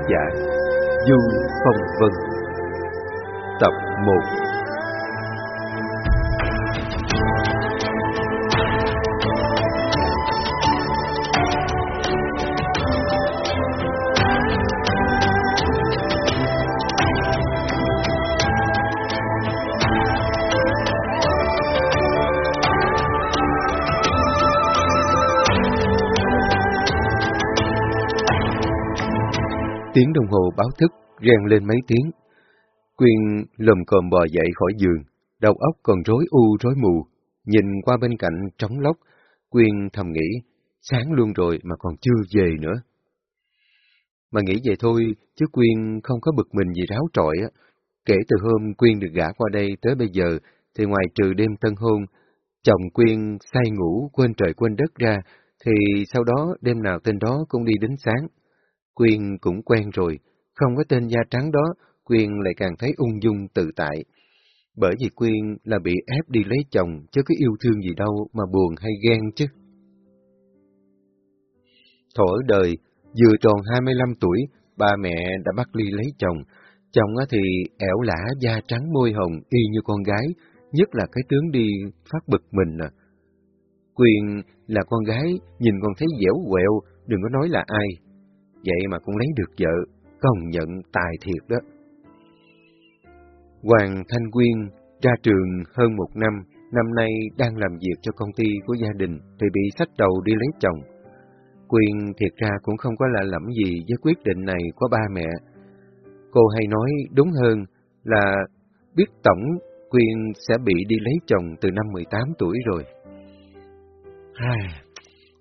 Tác giả Du Phong Vân. Tập 1 Tiếng đồng hồ báo thức rèn lên mấy tiếng. Quyên lầm cồm bò dậy khỏi giường, đầu óc còn rối u rối mù. Nhìn qua bên cạnh trống lóc, Quyên thầm nghĩ, sáng luôn rồi mà còn chưa về nữa. Mà nghĩ vậy thôi, chứ Quyên không có bực mình gì ráo trọi á. Kể từ hôm Quyên được gả qua đây tới bây giờ, thì ngoài trừ đêm tân hôn, chồng Quyên say ngủ quên trời quên đất ra, thì sau đó đêm nào tên đó cũng đi đến sáng. Quyên cũng quen rồi, không có tên da trắng đó, Quyên lại càng thấy ung dung tự tại. Bởi vì Quyên là bị ép đi lấy chồng, chứ có yêu thương gì đâu mà buồn hay ghen chứ. Thổ ở đời, vừa tròn 25 tuổi, ba mẹ đã bắt ly lấy chồng. Chồng thì ẻo lả, da trắng môi hồng, y như con gái, nhất là cái tướng đi phát bực mình à. Quyên là con gái, nhìn còn thấy dẻo quẹo, đừng có nói là ai. Vậy mà cũng lấy được vợ, công nhận tài thiệt đó. Hoàng Thanh Quyên ra trường hơn một năm, năm nay đang làm việc cho công ty của gia đình thì bị sách đầu đi lấy chồng. Quyên thiệt ra cũng không có lạ lẫm gì với quyết định này của ba mẹ. Cô hay nói đúng hơn là biết tổng Quyên sẽ bị đi lấy chồng từ năm 18 tuổi rồi.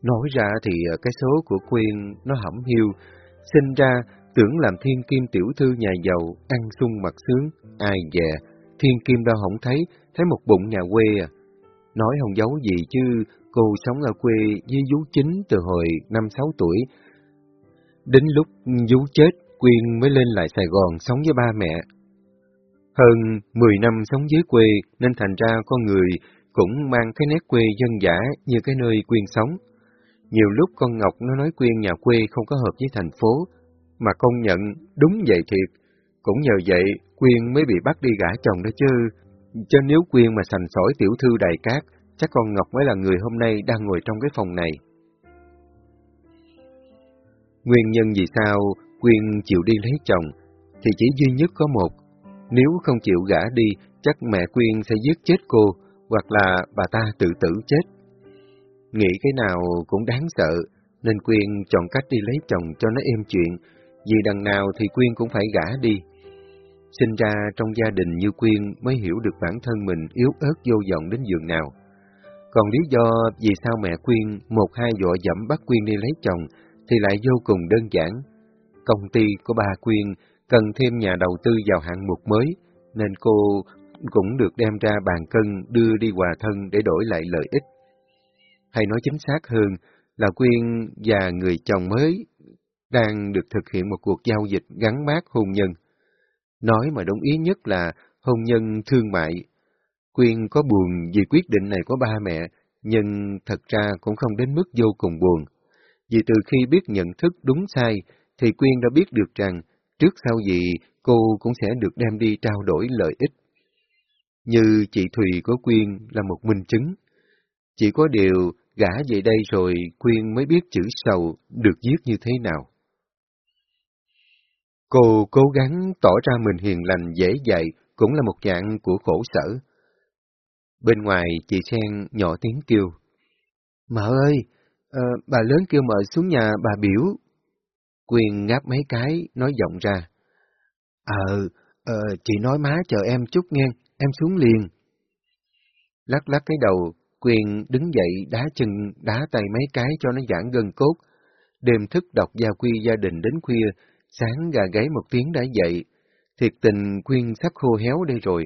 Nói ra thì ờ, cái số của Quyên nó hẩm hiu, sinh ra tưởng làm thiên kim tiểu thư nhà giàu, ăn sung mặc sướng, ai dè, thiên kim đâu không thấy, thấy một bụng nhà quê à. Nói không giấu gì chứ, cô sống ở quê với vú chính từ hồi năm sáu tuổi. Đến lúc vú chết, Quyên mới lên lại Sài Gòn sống với ba mẹ. Hơn 10 năm sống dưới quê nên thành ra con người cũng mang cái nét quê dân dã như cái nơi Quyên sống. Nhiều lúc con Ngọc nó nói Quyên nhà quê không có hợp với thành phố, mà công nhận đúng vậy thiệt. Cũng nhờ vậy, Quyên mới bị bắt đi gả chồng đó chứ. Cho nếu Quyên mà sành sỏi tiểu thư đầy cát, chắc con Ngọc mới là người hôm nay đang ngồi trong cái phòng này. Nguyên nhân vì sao Quyên chịu đi lấy chồng, thì chỉ duy nhất có một. Nếu không chịu gả đi, chắc mẹ Quyên sẽ giết chết cô, hoặc là bà ta tự tử chết. Nghĩ cái nào cũng đáng sợ, nên Quyên chọn cách đi lấy chồng cho nó êm chuyện, vì đằng nào thì Quyên cũng phải gả đi. Sinh ra trong gia đình như Quyên mới hiểu được bản thân mình yếu ớt vô vọng đến giường nào. Còn lý do vì sao mẹ Quyên một hai dọa dẫm bắt Quyên đi lấy chồng thì lại vô cùng đơn giản. Công ty của bà Quyên cần thêm nhà đầu tư vào hạng mục mới, nên cô cũng được đem ra bàn cân đưa đi hòa thân để đổi lại lợi ích. Hay nói chính xác hơn là Quyên và người chồng mới đang được thực hiện một cuộc giao dịch gắn mát hôn nhân. Nói mà đúng ý nhất là hôn nhân thương mại. Quyên có buồn vì quyết định này của ba mẹ, nhưng thật ra cũng không đến mức vô cùng buồn. Vì từ khi biết nhận thức đúng sai, thì Quyên đã biết được rằng trước sau gì cô cũng sẽ được đem đi trao đổi lợi ích. Như chị Thùy của Quyên là một minh chứng. Chỉ có điều gã về đây rồi Quyên mới biết chữ sầu được viết như thế nào. Cô cố gắng tỏ ra mình hiền lành dễ dạy, cũng là một dạng của khổ sở. Bên ngoài, chị Sen nhỏ tiếng kêu. Mợ ơi, à, bà lớn kêu mợ xuống nhà bà biểu. quyên ngáp mấy cái, nói giọng ra. Ờ, ờ, chị nói má chờ em chút nghe, em xuống liền. Lắc lắc cái đầu, Quyền đứng dậy đá chân, đá tay mấy cái cho nó giãn gân cốt. Đêm thức đọc gia quy gia đình đến khuya, Sáng gà gáy một tiếng đã dậy, thiệt tình Quyên sắp khô héo đây rồi.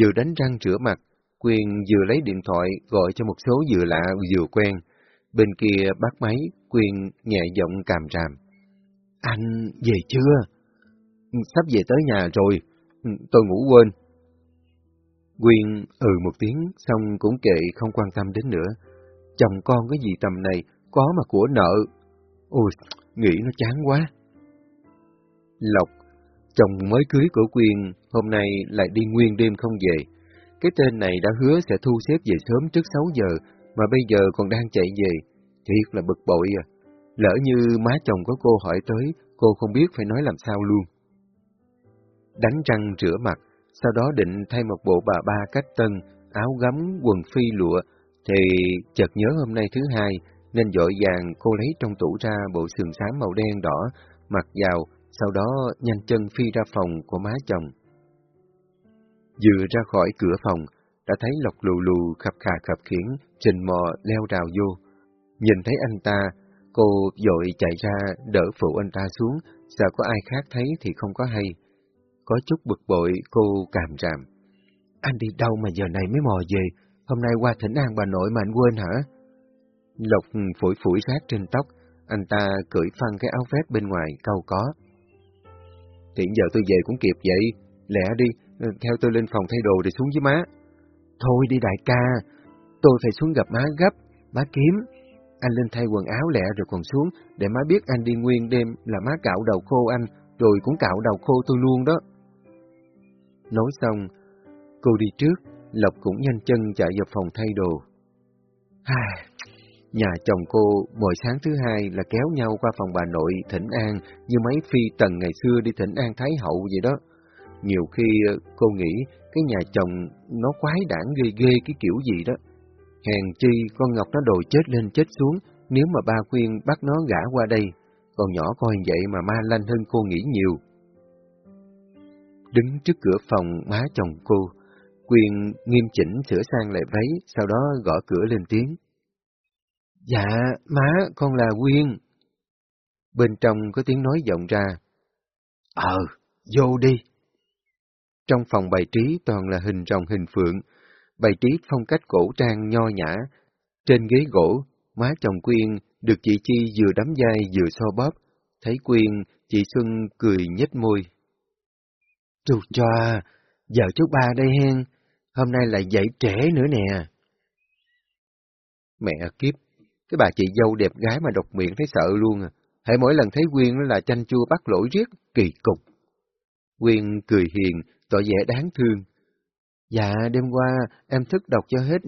Vừa đánh răng rửa mặt, Quyên vừa lấy điện thoại gọi cho một số vừa lạ vừa quen. Bên kia bắt máy, Quyên nhẹ giọng càm ràm. Anh về chưa? Ừ, sắp về tới nhà rồi, ừ, tôi ngủ quên. Quyên ừ một tiếng, xong cũng kệ không quan tâm đến nữa. Chồng con cái gì tầm này, có mà của nợ. Ôi, nghĩ nó chán quá. Lộc, chồng mới cưới của Quyên, hôm nay lại đi nguyên đêm không về. Cái tên này đã hứa sẽ thu xếp về sớm trước 6 giờ, mà bây giờ còn đang chạy về. Thiệt là bực bội à. Lỡ như má chồng có cô hỏi tới, cô không biết phải nói làm sao luôn. Đánh răng rửa mặt, sau đó định thay một bộ bà ba cách tân, áo gấm, quần phi lụa, thì chợt nhớ hôm nay thứ hai, nên dội vàng cô lấy trong tủ ra bộ sườn xám màu đen đỏ, mặc vào, sau đó nhanh chân phi ra phòng của má chồng. Vừa ra khỏi cửa phòng, đã thấy Lộc lù lù khập khà khập khiển, trình mò leo rào vô. Nhìn thấy anh ta, cô dội chạy ra đỡ phụ anh ta xuống, sợ có ai khác thấy thì không có hay. Có chút bực bội, cô càm ràm. Anh đi đâu mà giờ này mới mò về? Hôm nay qua thỉnh an bà nội mà anh quên hả? Lộc phủi phủi rác trên tóc, anh ta cởi phăng cái áo vest bên ngoài, câu có. Hiện giờ tôi về cũng kịp vậy, lẹ đi, theo tôi lên phòng thay đồ để xuống với má. Thôi đi đại ca, tôi phải xuống gặp má gấp, má kiếm. Anh lên thay quần áo lẹ rồi còn xuống, để má biết anh đi nguyên đêm là má cạo đầu khô anh, rồi cũng cạo đầu khô tôi luôn đó. Nói xong, cô đi trước, Lộc cũng nhanh chân chạy vào phòng thay đồ. Ai, nhà chồng cô mỗi sáng thứ hai là kéo nhau qua phòng bà nội thỉnh an như mấy phi tần ngày xưa đi thỉnh an Thái Hậu vậy đó. Nhiều khi ờ, cô nghĩ cái nhà chồng nó quái đản ghê ghê cái kiểu gì đó. Hèn chi con Ngọc nó đồ chết lên chết xuống nếu mà ba khuyên bắt nó gã qua đây. Còn nhỏ coi vậy mà ma lanh hơn cô nghĩ nhiều. Đứng trước cửa phòng má chồng cô, Quyên nghiêm chỉnh sửa sang lại váy, sau đó gõ cửa lên tiếng. Dạ, má, con là Quyên. Bên trong có tiếng nói vọng ra. Ờ, vô đi. Trong phòng bày trí toàn là hình rồng hình phượng, bày trí phong cách cổ trang nho nhã. Trên ghế gỗ, má chồng Quyên được chị Chi vừa đắm dai vừa so bóp. Thấy Quyên, chị Xuân cười nhếch môi. Trù cho giờ chú ba đây hen, hôm nay lại dậy trễ nữa nè. Mẹ kiếp, cái bà chị dâu đẹp gái mà độc miệng thấy sợ luôn à. Hãy mỗi lần thấy Quyên là chanh chua bắt lỗi riết, kỳ cục. Quyên cười hiền, tỏ vẻ đáng thương. Dạ, đêm qua em thức đọc cho hết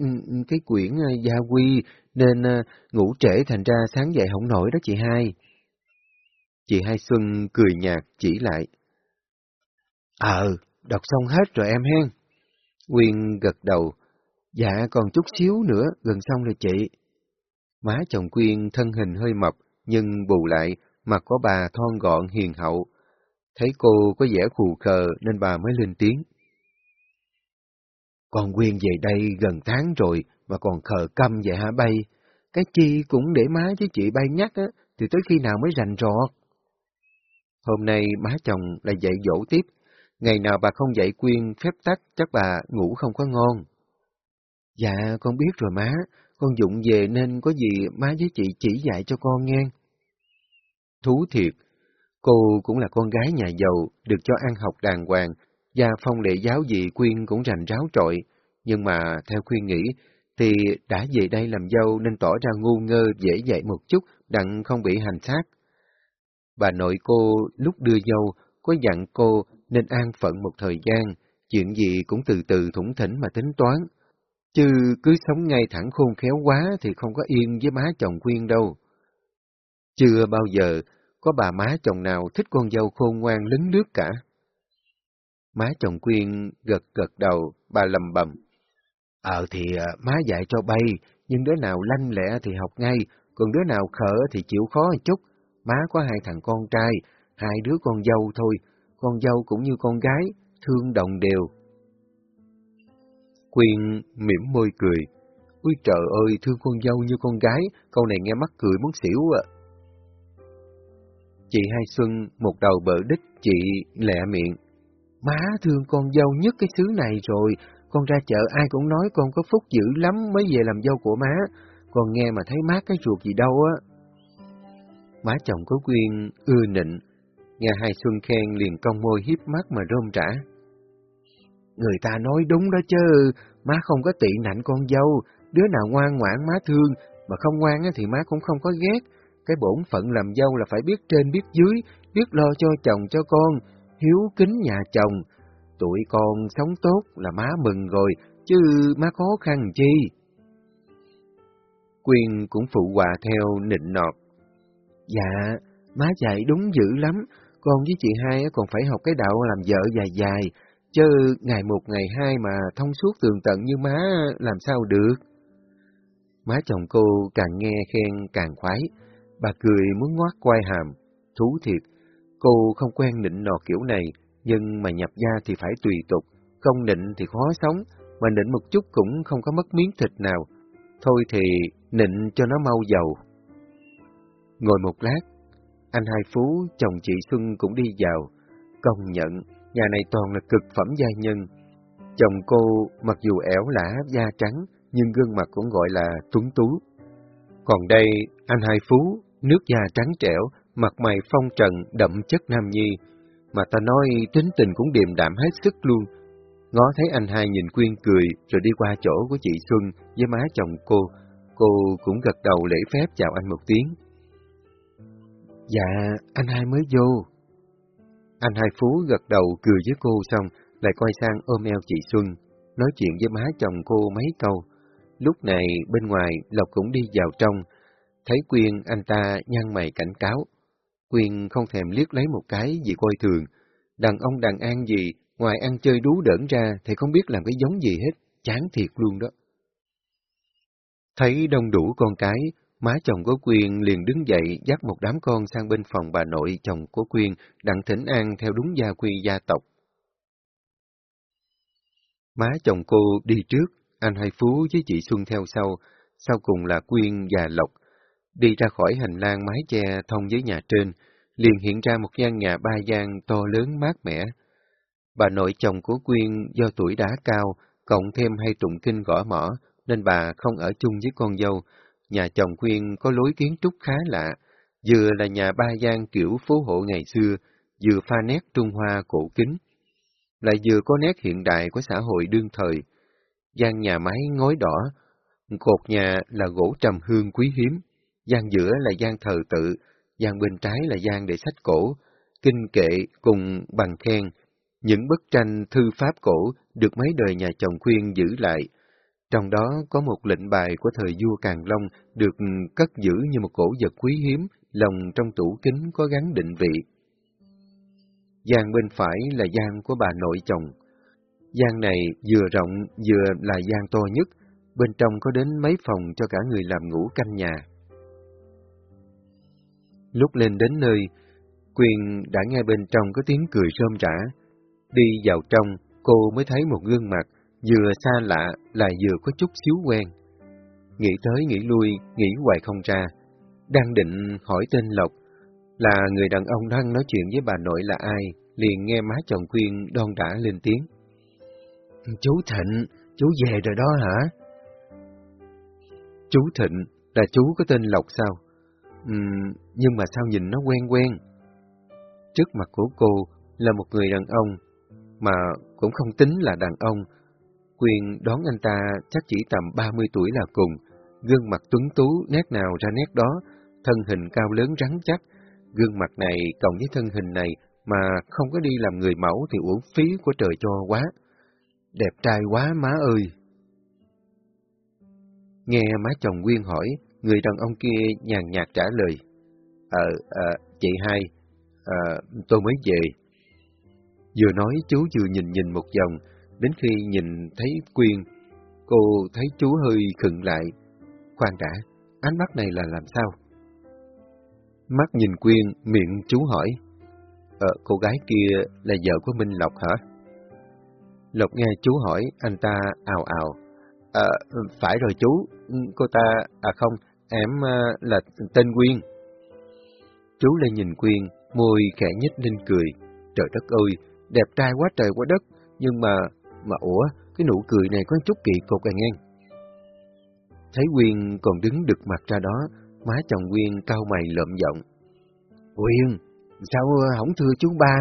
cái quyển à, gia quy, nên à, ngủ trễ thành ra sáng dậy không nổi đó chị hai. Chị hai Xuân cười nhạt chỉ lại. Ờ, đọc xong hết rồi em hen. Quyên gật đầu. Dạ, còn chút xíu nữa, gần xong rồi chị. Má chồng Quyên thân hình hơi mập, nhưng bù lại, mặt có bà thon gọn hiền hậu. Thấy cô có vẻ khù khờ nên bà mới lên tiếng. Con Quyên về đây gần tháng rồi mà còn khờ câm vậy hả bay? Cái chi cũng để má với chị bay nhắc á, thì tới khi nào mới rành rọt? Hôm nay má chồng lại dạy dỗ tiếp, ngày nào bà không dạy Quyên phép tắc chắc bà ngủ không có ngon. Dạ, con biết rồi má, con dụng về nên có gì má với chị chỉ dạy cho con nghe. Thú thiệt, cô cũng là con gái nhà giàu, được cho ăn học đàng hoàng, và phong lệ giáo dị Quyên cũng rành ráo trội, nhưng mà theo Quyên nghĩ, thì đã về đây làm dâu nên tỏ ra ngu ngơ dễ dạy một chút, đặng không bị hành xác. Bà nội cô lúc đưa dâu có dặn cô nên an phận một thời gian, chuyện gì cũng từ từ thủng thỉnh mà tính toán. Chứ cứ sống ngay thẳng khôn khéo quá thì không có yên với má chồng Quyên đâu. Chưa bao giờ có bà má chồng nào thích con dâu khôn ngoan lấn nước cả. Má chồng Quyên gật gật đầu, bà lầm bầm. Ờ thì à, má dạy cho bay, nhưng đứa nào lanh lẹ thì học ngay, còn đứa nào khở thì chịu khó một chút. Má có hai thằng con trai, hai đứa con dâu thôi, con dâu cũng như con gái, thương đồng đều. Quyên mỉm môi cười. Úi trời ơi, thương con dâu như con gái, câu này nghe mắc cười muốn xỉu à. Chị Hai Xuân một đầu bờ đích chị lẹ miệng. Má thương con dâu nhất cái xứ này rồi, con ra chợ ai cũng nói con có phúc dữ lắm mới về làm dâu của má, con nghe mà thấy má cái ruột gì đâu á. Má chồng có Quyên ưa nịnh, nghe Hai Xuân khen liền cong môi hiếp mắt mà rôm trả. Người ta nói đúng đó chứ, má không có tị nạnh con dâu, đứa nào ngoan ngoãn má thương, mà không ngoan thì má cũng không có ghét, cái bổn phận làm dâu là phải biết trên biết dưới, biết lo cho chồng cho con, hiếu kính nhà chồng. Tụi con sống tốt là má mừng rồi, chứ má khó khăn chi. Quyên cũng phụ họa theo nịnh nọt. Dạ, má dạy đúng dữ lắm, con với chị hai còn phải học cái đạo làm vợ dài dài, chứ ngày một ngày hai mà thông suốt tường tận như má làm sao được. Má chồng cô càng nghe khen càng khoái, bà cười muốn ngoát quai hàm, thú thiệt, cô không quen nịnh nọt kiểu này, nhưng mà nhập gia thì phải tùy tục, không nịnh thì khó sống, mà nịnh một chút cũng không có mất miếng thịt nào. Thôi thì nịnh cho nó mau giàu. Ngồi một lát, anh Hai Phú, chồng chị Xuân cũng đi vào, công nhận nhà này toàn là cực phẩm gia nhân. Chồng cô mặc dù ẻo lả da trắng, nhưng gương mặt cũng gọi là tuấn tú. Còn đây, anh Hai Phú, nước da trắng trẻo, mặt mày phong trần, đậm chất nam nhi, mà ta nói tính tình cũng điềm đạm hết sức luôn. Ngó thấy anh hai nhìn Quyên cười, rồi đi qua chỗ của chị Xuân với má chồng cô, cô cũng gật đầu lễ phép chào anh một tiếng. Dạ, anh hai mới vô. Anh hai Phú gật đầu cười với cô xong, lại quay sang ôm eo chị Xuân, nói chuyện với má chồng cô mấy câu. Lúc này bên ngoài Lộc cũng đi vào trong, thấy Quyên anh ta nhăn mày cảnh cáo. Quyên không thèm liếc lấy một cái gì coi thường. Đàn ông đàn an gì, ngoài ăn chơi đú đỡn ra thì không biết làm cái giống gì hết, chán thiệt luôn đó. Thấy đông đủ con cái, má chồng của Quyên liền đứng dậy dắt một đám con sang bên phòng bà nội chồng của Quyên đặng thỉnh an theo đúng gia quy gia tộc. Má chồng cô đi trước, anh Hai Phú với chị Xuân theo sau, sau cùng là Quyên và Lộc. Đi ra khỏi hành lang mái che thông với nhà trên, liền hiện ra một gian nhà ba gian to lớn mát mẻ. Bà nội chồng của Quyên do tuổi đã cao, cộng thêm hay tụng kinh gõ mỏ, nên bà không ở chung với con dâu. Nhà chồng khuyên có lối kiến trúc khá lạ, vừa là nhà ba gian kiểu phố hộ ngày xưa, vừa pha nét Trung Hoa cổ kính, lại vừa có nét hiện đại của xã hội đương thời. gian nhà máy ngói đỏ, cột nhà là gỗ trầm hương quý hiếm, gian giữa là gian thờ tự, gian bên trái là gian để sách cổ, kinh kệ cùng bằng khen, những bức tranh thư pháp cổ được mấy đời nhà chồng khuyên giữ lại. Trong đó có một lệnh bài của thời vua Càn Long được cất giữ như một cổ vật quý hiếm, lồng trong tủ kính có gắn định vị. Gian bên phải là gian của bà nội chồng. Gian này vừa rộng vừa là gian to nhất, bên trong có đến mấy phòng cho cả người làm ngủ canh nhà. Lúc lên đến nơi, Quyên đã nghe bên trong có tiếng cười rôm rã. Đi vào trong, cô mới thấy một gương mặt vừa xa lạ lại vừa có chút xíu quen. Nghĩ tới nghĩ lui, nghĩ hoài không ra. Đang định hỏi tên Lộc, là người đàn ông đang nói chuyện với bà nội là ai, liền nghe má chồng Quyên đon đã lên tiếng. Chú Thịnh, chú về rồi đó hả? Chú Thịnh, là chú có tên Lộc sao? Ừm, nhưng mà sao nhìn nó quen quen? Trước mặt của cô là một người đàn ông, mà cũng không tính là đàn ông. Quyền đón anh ta chắc chỉ tầm 30 tuổi là cùng, gương mặt tuấn tú, nét nào ra nét đó, thân hình cao lớn rắn chắc. Gương mặt này cộng với thân hình này mà không có đi làm người mẫu thì uổng phí của trời cho quá. Đẹp trai quá má ơi! Nghe má chồng Quyên hỏi, người đàn ông kia nhàn nhạt trả lời. Ờ, à, chị hai, à, tôi mới về. Vừa nói chú vừa nhìn nhìn một vòng, đến khi nhìn thấy Quyên, cô thấy chú hơi khựng lại. Khoan đã, ánh mắt này là làm sao? Mắt nhìn Quyên, miệng chú hỏi. Ờ, cô gái kia là vợ của Minh Lộc hả? Lộc nghe chú hỏi, anh ta ào ào. Ờ, phải rồi chú, cô ta, à không, em ờ, là tên Quyên. Chú lại nhìn Quyên, môi khẽ nhếch lên cười. Trời đất ơi, đẹp trai quá trời quá đất, nhưng mà, mà ủa, cái nụ cười này có chút kỳ cục à ngang. Thấy Quyên còn đứng đực mặt ra đó, má chồng Quyên cau mày lợm giọng. Quyên, sao không thưa chú ba?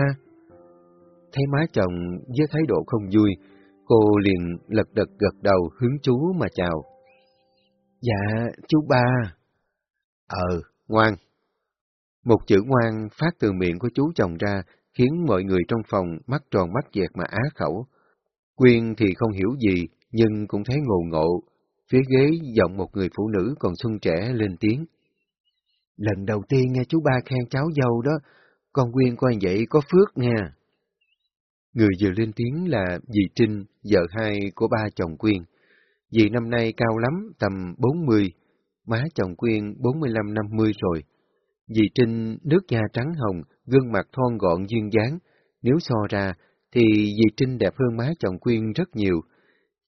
Thấy má chồng với thái độ không vui, cô liền lật đật gật đầu hướng chú mà chào. Dạ, chú ba. Ờ, ngoan, Một chữ ngoan phát từ miệng của chú chồng ra, khiến mọi người trong phòng mắt tròn mắt dẹt mà á khẩu. Quyên thì không hiểu gì, nhưng cũng thấy ngộ ngộ. Phía ghế giọng một người phụ nữ còn xuân trẻ lên tiếng. Lần đầu tiên nghe chú ba khen cháu dâu đó, con Quyên coi vậy có phước nha. Người vừa lên tiếng là dì Trinh, vợ hai của ba chồng Quyên. Dì năm nay cao lắm, tầm 40, má chồng Quyên 45-50 rồi. Dì Trinh nước da trắng hồng, gương mặt thon gọn duyên dáng. Nếu so ra, thì dì Trinh đẹp hơn má chồng Quyên rất nhiều.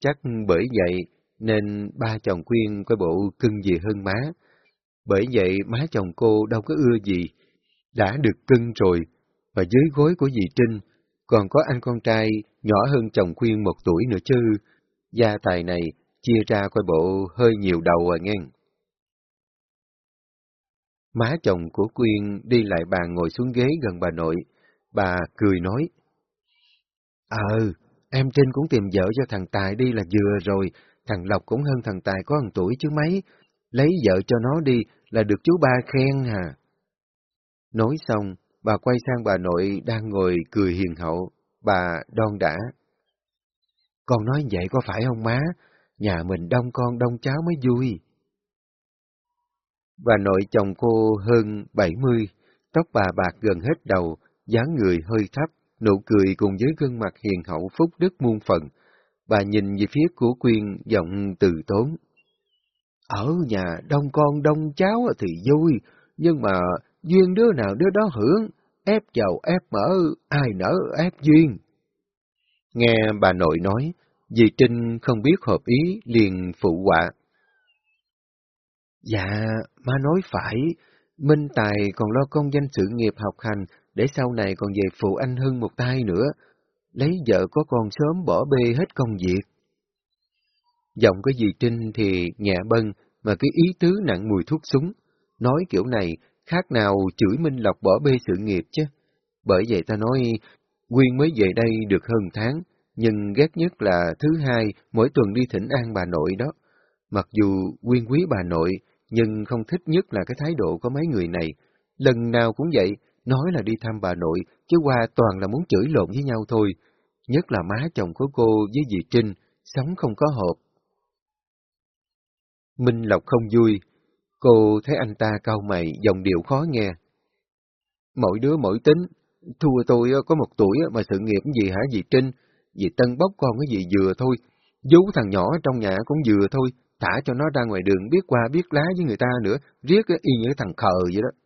Chắc bởi vậy nên ba chồng Quyên coi bộ cưng dì hơn má. Bởi vậy má chồng cô đâu có ưa gì. Đã được cưng rồi, và dưới gối của dì Trinh còn có anh con trai nhỏ hơn chồng Quyên một tuổi nữa chứ. Gia tài này chia ra coi bộ hơi nhiều đầu à nghe. Má chồng của Quyên đi lại bàn ngồi xuống ghế gần bà nội. Bà cười nói. Ờ, em Trinh cũng tìm vợ cho thằng Tài đi là vừa rồi. Thằng Lộc cũng hơn thằng Tài có một tuổi chứ mấy. Lấy vợ cho nó đi là được chú ba khen hà. Nói xong, bà quay sang bà nội đang ngồi cười hiền hậu. Bà đon đã. Con nói vậy có phải không má? Nhà mình đông con đông cháu mới vui. Bà nội chồng cô hơn 70, tóc bà bạc gần hết đầu, dáng người hơi thấp, nụ cười cùng với gương mặt hiền hậu phúc đức muôn phần. Bà nhìn về phía của Quyên giọng từ tốn. Ở nhà đông con đông cháu thì vui, nhưng mà duyên đứa nào đứa đó hưởng, ép giàu ép mở, ai nỡ ép duyên. Nghe bà nội nói, dì Trinh không biết hợp ý liền phụ họa. Dạ, má nói phải, Minh Tài còn lo công danh sự nghiệp học hành, để sau này còn về phụ anh Hưng một tay nữa, lấy vợ có con sớm bỏ bê hết công việc. Giọng của dì Trinh thì nhẹ bân, mà cái ý tứ nặng mùi thuốc súng. Nói kiểu này, khác nào chửi Minh Lộc bỏ bê sự nghiệp chứ. Bởi vậy ta nói, Quyên mới về đây được hơn tháng, nhưng ghét nhất là thứ hai, mỗi tuần đi thỉnh an bà nội đó. Mặc dù Quyên quý bà nội, nhưng không thích nhất là cái thái độ của mấy người này. Lần nào cũng vậy, nói là đi thăm bà nội, chứ qua toàn là muốn chửi lộn với nhau thôi. Nhất là má chồng của cô với dì Trinh, sống không có hợp. Minh Lộc không vui, cô thấy anh ta cau mày, dòng điệu khó nghe. Mỗi đứa mỗi tính, thua tôi ờ, có một tuổi ờ, mà sự nghiệp gì hả dì Trinh, dì Tân bóc con cái gì vừa thôi, vú thằng nhỏ trong nhà cũng vừa thôi, thả cho nó ra ngoài đường biết qua biết lá với người ta nữa, riết ờ, y như thằng khờ vậy đó.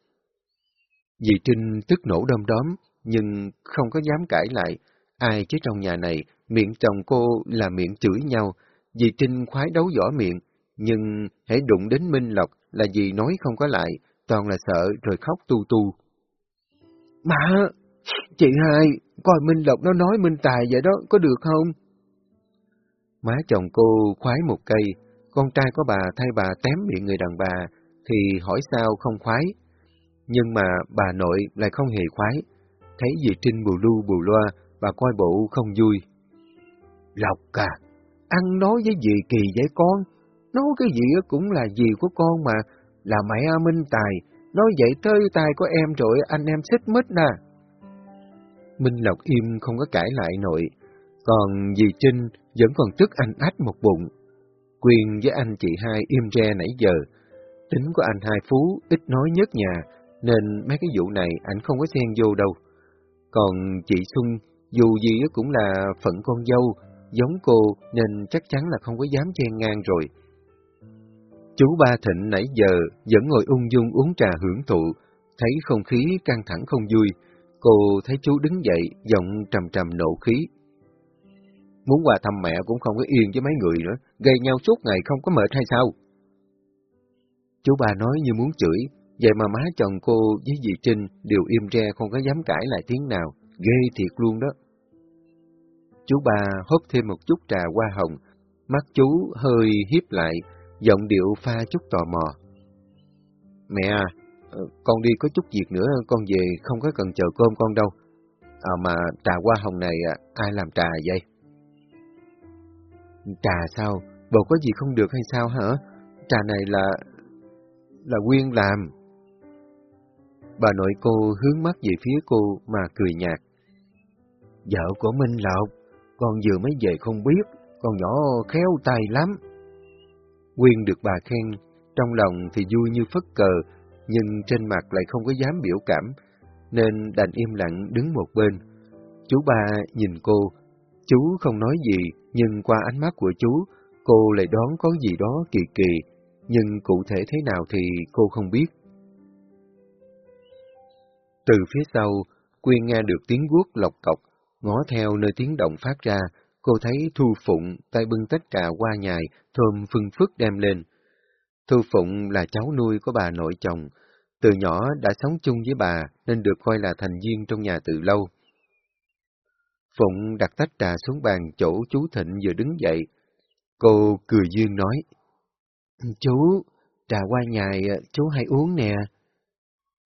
Dì Trinh tức nổ đom đóm, nhưng không có dám cãi lại. Ai chứ trong nhà này, miệng chồng cô là miệng chửi nhau. Dì Trinh khoái đấu võ miệng, nhưng hãy đụng đến Minh Lộc là dì nói không có lại, toàn là sợ rồi khóc tu tu. Má, chị hai, coi Minh Lộc nó nói Minh Tài vậy đó, có được không? Má chồng cô khoái một cây, con trai của bà thay bà tém miệng người đàn bà, thì hỏi sao không khoái. Nhưng mà bà nội lại không hề khoái. Thấy dì Trinh bù lu bù loa, bà coi bộ không vui. Lộc à, ăn nói với dì kỳ vậy con, nói cái gì cũng là dì của con mà, là mẹ Minh Tài, nói vậy tới tai của em rồi anh em xích mít nè. Minh Lộc im không có cãi lại nội, còn dì Trinh vẫn còn tức anh ách một bụng. Quyền với anh chị hai im re nãy giờ. Tính của anh hai Phú ít nói nhất nhà, nên mấy cái vụ này anh không có xen vô đâu. Còn chị Xuân, dù gì cũng là phận con dâu, giống cô nên chắc chắn là không có dám chen ngang rồi. Chú Ba Thịnh nãy giờ vẫn ngồi ung dung uống trà hưởng thụ, thấy không khí căng thẳng không vui. Cô thấy chú đứng dậy, giọng trầm trầm nộ khí. Muốn qua thăm mẹ cũng không có yên với mấy người nữa, gây nhau suốt ngày không có mệt hay sao? Chú Ba nói như muốn chửi, vậy mà má chồng cô với dì Trinh đều im re không có dám cãi lại tiếng nào, ghê thiệt luôn đó. Chú ba hốt thêm một chút trà hoa hồng, mắt chú hơi hiếp lại, giọng điệu pha chút tò mò. Mẹ à, ờ, con đi có chút việc nữa, con về không có cần chờ cơm con đâu. À mà trà hoa hồng này à, ai làm trà vậy? Trà sao? Bầu có gì không được hay sao hả? Trà này là... là Quyên làm. Bà nội cô hướng mắt về phía cô mà cười nhạt. Vợ của Minh Lộc, con vừa mới về không biết, con nhỏ khéo tay lắm. Quyên được bà khen, trong lòng thì vui như phất cờ, nhưng trên mặt lại không có dám biểu cảm, nên đành im lặng đứng một bên. Chú ba nhìn cô, chú không nói gì, nhưng qua ánh mắt của chú, cô lại đoán có gì đó kỳ kỳ, nhưng cụ thể thế nào thì cô không biết. Từ phía sau, Quyên nghe được tiếng guốc lọc cọc, ngó theo nơi tiếng động phát ra, cô thấy Thu Phụng tay bưng tất cả qua nhài, thơm phưng phức đem lên. Thu Phụng là cháu nuôi của bà nội chồng, từ nhỏ đã sống chung với bà nên được coi là thành viên trong nhà từ lâu. Phụng đặt tách trà xuống bàn chỗ chú Thịnh vừa đứng dậy. Cô cười duyên nói, Chú, trà qua nhài chú hay uống nè.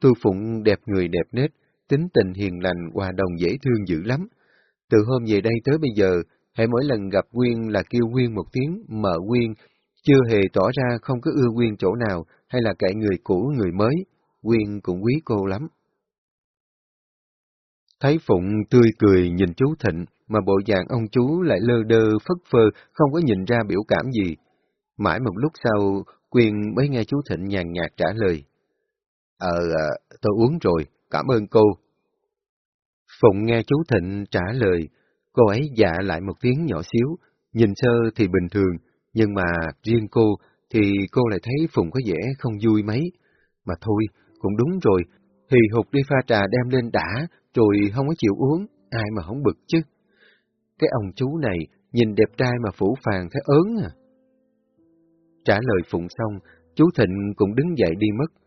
Tu Phụng đẹp người đẹp nết, tính tình hiền lành, hòa đồng dễ thương dữ lắm. Từ hôm về đây tới bây giờ, hãy mỗi lần gặp Quyên là kêu Quyên một tiếng mở Quyên, chưa hề tỏ ra không có ưa Quyên chỗ nào hay là kẻ người cũ người mới. Quyên cũng quý cô lắm. Thấy Phụng tươi cười nhìn chú Thịnh, mà bộ dạng ông chú lại lơ đơ phất phơ, không có nhìn ra biểu cảm gì. Mãi một lúc sau, Quyên mới nghe chú Thịnh nhàn nhạt trả lời. Ờ, ờ, tôi uống rồi, cảm ơn cô. Phụng nghe chú Thịnh trả lời, cô ấy dạ lại một tiếng nhỏ xíu, nhìn sơ thì bình thường, nhưng mà riêng cô thì cô lại thấy Phụng có vẻ không vui mấy. Mà thôi, cũng đúng rồi, thì hụt đi pha trà đem lên đã, rồi không có chịu uống, ai mà không bực chứ. Cái ông chú này, nhìn đẹp trai mà phủ phàng thấy ớn à. Trả lời Phụng xong, chú Thịnh cũng đứng dậy đi mất.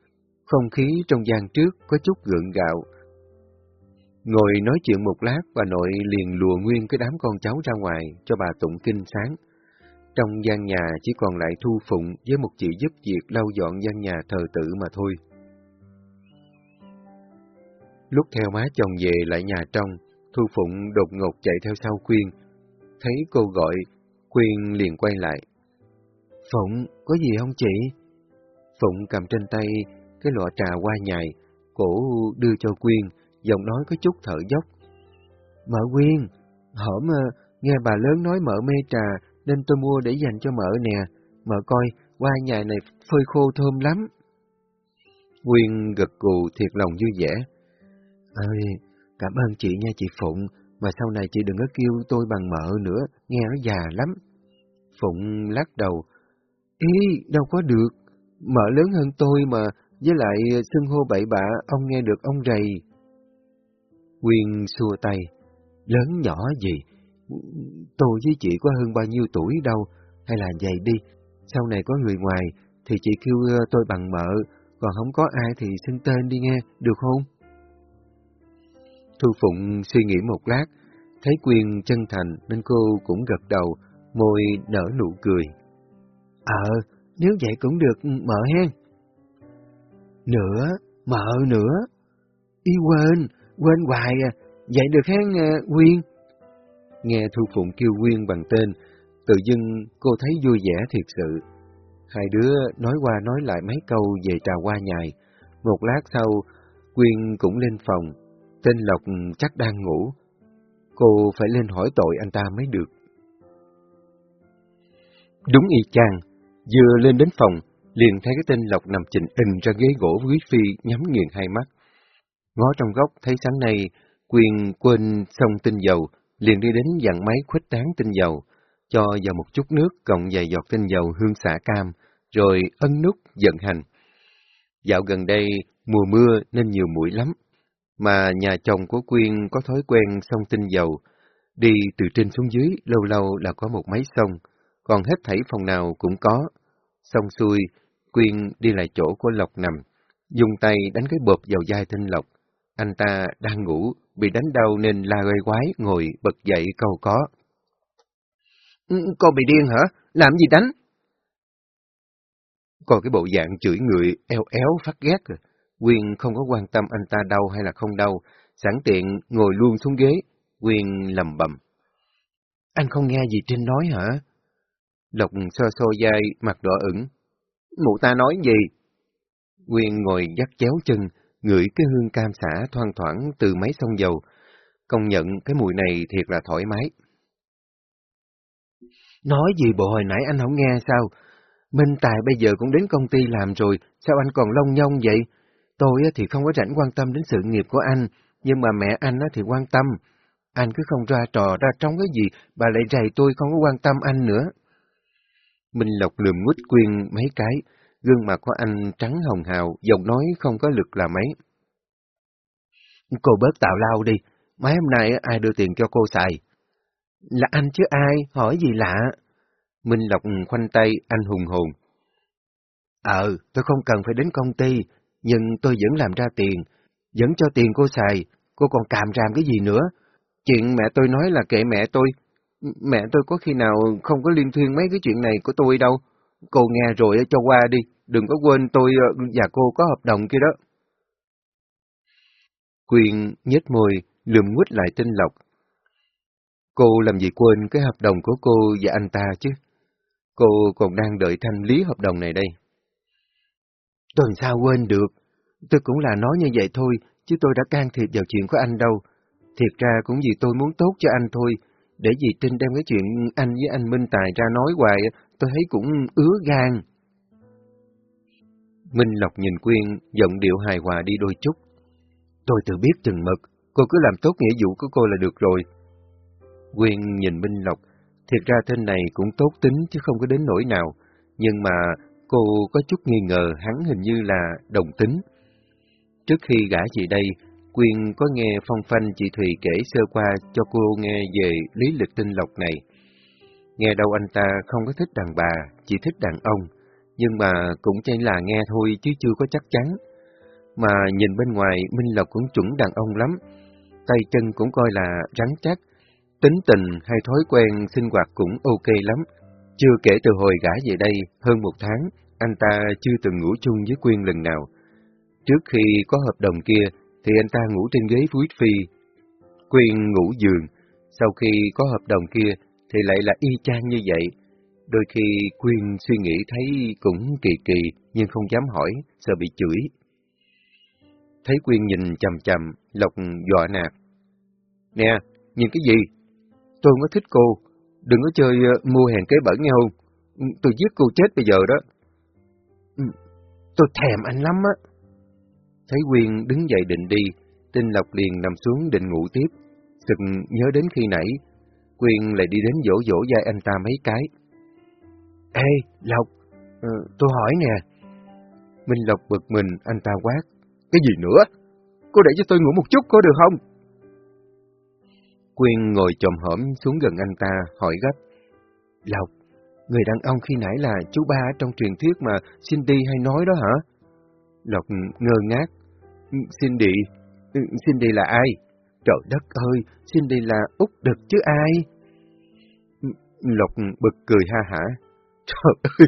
Không khí trong gian trước có chút gượng gạo. Ngồi nói chuyện một lát, bà nội liền lùa nguyên cái đám con cháu ra ngoài cho bà tụng kinh sáng. Trong gian nhà chỉ còn lại Thu Phụng với một chị giúp việc lau dọn gian nhà thờ tự mà thôi. Lúc theo má chồng về lại nhà trong, Thu Phụng đột ngột chạy theo sau Quyên. Thấy cô gọi, Quyên liền quay lại. Phụng, có gì không chị? Phụng cầm trên tay cái lọ trà qua nhài, cổ đưa cho Quyên, giọng nói có chút thở dốc. Mợ Quyên, hổm ờ, nghe bà lớn nói mợ mê trà, nên tôi mua để dành cho mợ nè. Mợ coi, qua nhài này phơi khô thơm lắm. Quyên gật gù thiệt lòng vui vẻ. Ơi, cảm ơn chị nha chị Phụng, mà sau này chị đừng có kêu tôi bằng mợ nữa, nghe nó già lắm. Phụng lắc đầu. Ý, đâu có được, mợ lớn hơn tôi mà, với lại xưng hô bậy bạ, ông nghe được ông rầy. Quyên xua tay, lớn nhỏ gì, tôi với chị có hơn bao nhiêu tuổi đâu, hay là vậy đi, sau này có người ngoài thì chị kêu tôi bằng mợ, còn không có ai thì xưng tên đi nghe, được không? Thu Phụng suy nghĩ một lát, thấy Quyên chân thành nên cô cũng gật đầu, môi nở nụ cười. Ờ, nếu vậy cũng được mợ hen. Nữa, mợ nữa. Đi quên, quên hoài à, vậy được hen à, Quyên. Nghe Thu Phụng kêu Quyên bằng tên, tự dưng cô thấy vui vẻ thiệt sự. Hai đứa nói qua nói lại mấy câu về trà hoa nhài. Một lát sau, Quyên cũng lên phòng, Tên Lộc chắc đang ngủ. Cô phải lên hỏi tội anh ta mới được. Đúng y chang, vừa lên đến phòng, liền thấy cái tên Lộc nằm chỉnh in ra ghế gỗ với Phi nhắm nghiền hai mắt. Ngó trong góc thấy sáng nay, quyền quên xong tinh dầu, liền đi đến dặn máy khuếch tán tinh dầu, cho vào một chút nước cộng vài giọt tinh dầu hương xả cam, rồi ấn nút vận hành. Dạo gần đây, mùa mưa nên nhiều mũi lắm, mà nhà chồng của Quyên có thói quen xông tinh dầu, đi từ trên xuống dưới lâu lâu là có một máy xông, còn hết thảy phòng nào cũng có. Xong xuôi, Quyên đi lại chỗ của Lộc nằm, dùng tay đánh cái bộp vào vai tinh Lộc. Anh ta đang ngủ, bị đánh đau nên la gây quái, ngồi bật dậy câu có. Ừ, con bị điên hả? Làm gì đánh? Còn cái bộ dạng chửi người eo éo phát ghét rồi. Quyên không có quan tâm anh ta đau hay là không đau, sẵn tiện ngồi luôn xuống ghế. Quyên lầm bầm. Anh không nghe gì Trinh nói hả? Lộc so so dai, mặt đỏ ửng. Mụ ta nói gì? Quyên ngồi dắt chéo chân, ngửi cái hương cam xả thoang thoảng từ máy sông dầu. Công nhận cái mùi này thiệt là thoải mái. Nói gì bộ hồi nãy anh không nghe sao? Minh Tài bây giờ cũng đến công ty làm rồi, sao anh còn lông nhông vậy? Tôi thì không có rảnh quan tâm đến sự nghiệp của anh, nhưng mà mẹ anh thì quan tâm. Anh cứ không ra trò ra trong cái gì, bà lại rầy tôi không có quan tâm anh nữa. Minh Lộc lườm ngút quyên mấy cái, gương mặt của anh trắng hồng hào, giọng nói không có lực là mấy. Cô bớt tạo lao đi, mấy hôm nay ai đưa tiền cho cô xài? Là anh chứ ai, hỏi gì lạ? Minh Lộc khoanh tay, anh hùng hồn. Ờ, tôi không cần phải đến công ty, nhưng tôi vẫn làm ra tiền, vẫn cho tiền cô xài, cô còn càm ràm cái gì nữa? Chuyện mẹ tôi nói là kệ mẹ tôi, mẹ tôi có khi nào không có liên thuyên mấy cái chuyện này của tôi đâu. Cô nghe rồi cho qua đi, đừng có quên tôi ờ, và cô có hợp đồng kia đó. Quyên nhếch môi, lườm nguyết lại tinh lộc. Cô làm gì quên cái hợp đồng của cô và anh ta chứ? Cô còn đang đợi thanh lý hợp đồng này đây. Tôi sao quên được? Tôi cũng là nói như vậy thôi, chứ tôi đã can thiệp vào chuyện của anh đâu. Thiệt ra cũng vì tôi muốn tốt cho anh thôi, để gì Trinh đem cái chuyện anh với anh Minh Tài ra nói hoài, tôi thấy cũng ứa gan. Minh Lộc nhìn Quyên, giọng điệu hài hòa đi đôi chút. Tôi tự biết chừng mực, cô cứ làm tốt nghĩa vụ của cô là được rồi. Quyên nhìn Minh Lộc, thiệt ra tên này cũng tốt tính chứ không có đến nỗi nào, nhưng mà cô có chút nghi ngờ hắn hình như là đồng tính. Trước khi gả chị đây, Quyên có nghe phong phanh chị Thùy kể sơ qua cho cô nghe về lý lịch tinh lộc này. Nghe đâu anh ta không có thích đàn bà, chỉ thích đàn ông, nhưng mà cũng chỉ là nghe thôi chứ chưa có chắc chắn. Mà nhìn bên ngoài Minh Lộc cũng chuẩn đàn ông lắm, tay chân cũng coi là rắn chắc, tính tình hay thói quen sinh hoạt cũng ok lắm. Chưa kể từ hồi gã về đây hơn một tháng, anh ta chưa từng ngủ chung với Quyên lần nào. Trước khi có hợp đồng kia, thì anh ta ngủ trên ghế với Phi. Quyên ngủ giường, sau khi có hợp đồng kia thì lại là y chang như vậy. Đôi khi Quyên suy nghĩ thấy cũng kỳ kỳ nhưng không dám hỏi, sợ bị chửi. Thấy Quyên nhìn chầm chầm, Lộc dọa nạt. Nè, nhìn cái gì? Tôi không có thích cô, đừng có chơi ờ, mua hàng kế bẩn nghe không? Tôi giết cô chết bây giờ đó. Ừ, tôi thèm anh lắm á. Thấy Quyên đứng dậy định đi, Tinh Lộc liền nằm xuống định ngủ tiếp. Sực nhớ đến khi nãy, Quyên lại đi đến dỗ dỗ dai anh ta mấy cái. Ê, Lộc, ừ, tôi hỏi nè. Minh Lộc bực mình, anh ta quát. Cái gì nữa? Cô để cho tôi ngủ một chút có được không? Quyên ngồi chồm hổm xuống gần anh ta, hỏi gấp. Lộc, người đàn ông khi nãy là chú ba trong truyền thuyết mà Cindy hay nói đó hả? Lộc ngơ ngác. Cindy, ừ, Cindy là ai? Trời đất ơi, Cindy là Út Đực chứ ai? Ừ, Lộc bực cười ha hả. Trời ơi,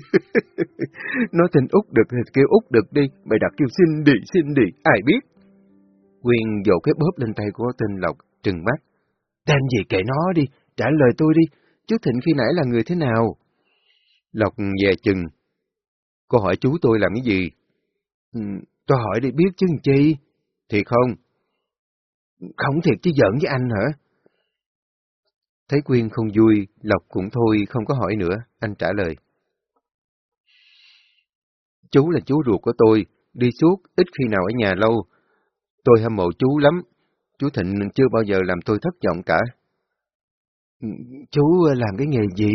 nói tên Út Đực thì kêu Út Đực đi, mày đặt kêu Cindy, Cindy, ai biết? Quyên dỗ cái bóp lên tay của tên Lộc, trừng mắt. Tên gì kệ nó đi, trả lời tôi đi, chú Thịnh khi nãy là người thế nào? Lộc về chừng. Cô hỏi chú tôi làm cái gì? Ừ, Tôi hỏi để biết chứ chi. Thiệt không? Không thiệt chứ giỡn với anh hả? Thấy Quyên không vui, Lộc cũng thôi, không có hỏi nữa, anh trả lời. Chú là chú ruột của tôi, đi suốt, ít khi nào ở nhà lâu. Tôi hâm mộ chú lắm, chú Thịnh chưa bao giờ làm tôi thất vọng cả. Chú làm cái nghề gì?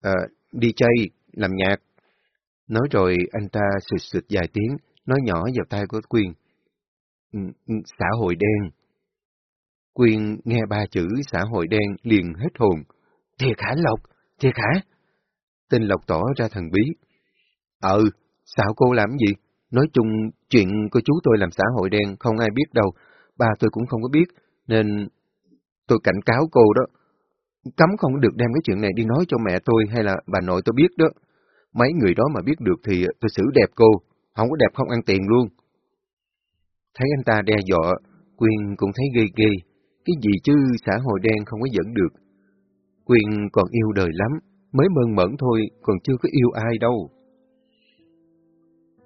À, đi chơi, làm nhạc. Nói rồi anh ta sụt sụt vài tiếng, nói nhỏ vào tai của Quyên. Ừ, ừ, xã hội đen. Quyên nghe ba chữ xã hội đen liền hết hồn. Thiệt hả Lộc? Thiệt hả? Tên Lộc tỏ ra thần bí. Ừ, sao cô làm gì? Nói chung, chuyện của chú tôi làm xã hội đen không ai biết đâu, ba tôi cũng không có biết, nên tôi cảnh cáo cô đó. Cấm không được đem cái chuyện này đi nói cho mẹ tôi hay là bà nội tôi biết đó. Mấy người đó mà biết được thì tôi xử đẹp cô, không có đẹp không ăn tiền luôn. Thấy anh ta đe dọa, Quyên cũng thấy ghê ghê, cái gì chứ xã hội đen không có dẫn được. Quyên còn yêu đời lắm, mới mơn mẫn thôi, còn chưa có yêu ai đâu.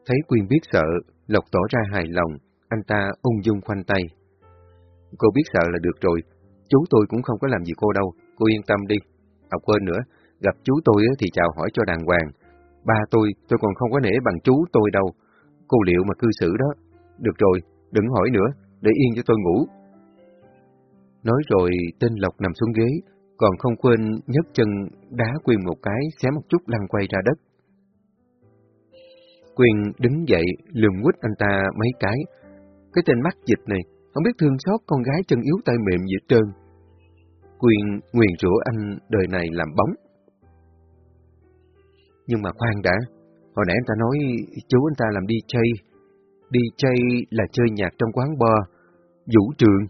Thấy Quyên biết sợ, Lộc tỏ ra hài lòng, anh ta ung dung khoanh tay. Cô biết sợ là được rồi, chú tôi cũng không có làm gì cô đâu, cô yên tâm đi. À quên nữa, gặp chú tôi thì chào hỏi cho đàng hoàng. Ba tôi, tôi còn không có nể bằng chú tôi đâu. Cô liệu mà cư xử đó. Được rồi, đừng hỏi nữa, để yên cho tôi ngủ. Nói rồi, tên Lộc nằm xuống ghế, còn không quên nhấc chân đá Quyên một cái, xé một chút lăn quay ra đất. Quyên đứng dậy, lườm quýt anh ta mấy cái. Cái tên mắt dịch này, không biết thương xót con gái chân yếu tay mềm gì trơn. Quyên nguyền rủa anh đời này làm bóng. Nhưng mà khoan đã, hồi nãy anh ta nói chú anh ta làm đi chơi. Đi chơi là chơi nhạc trong quán bar, vũ trường.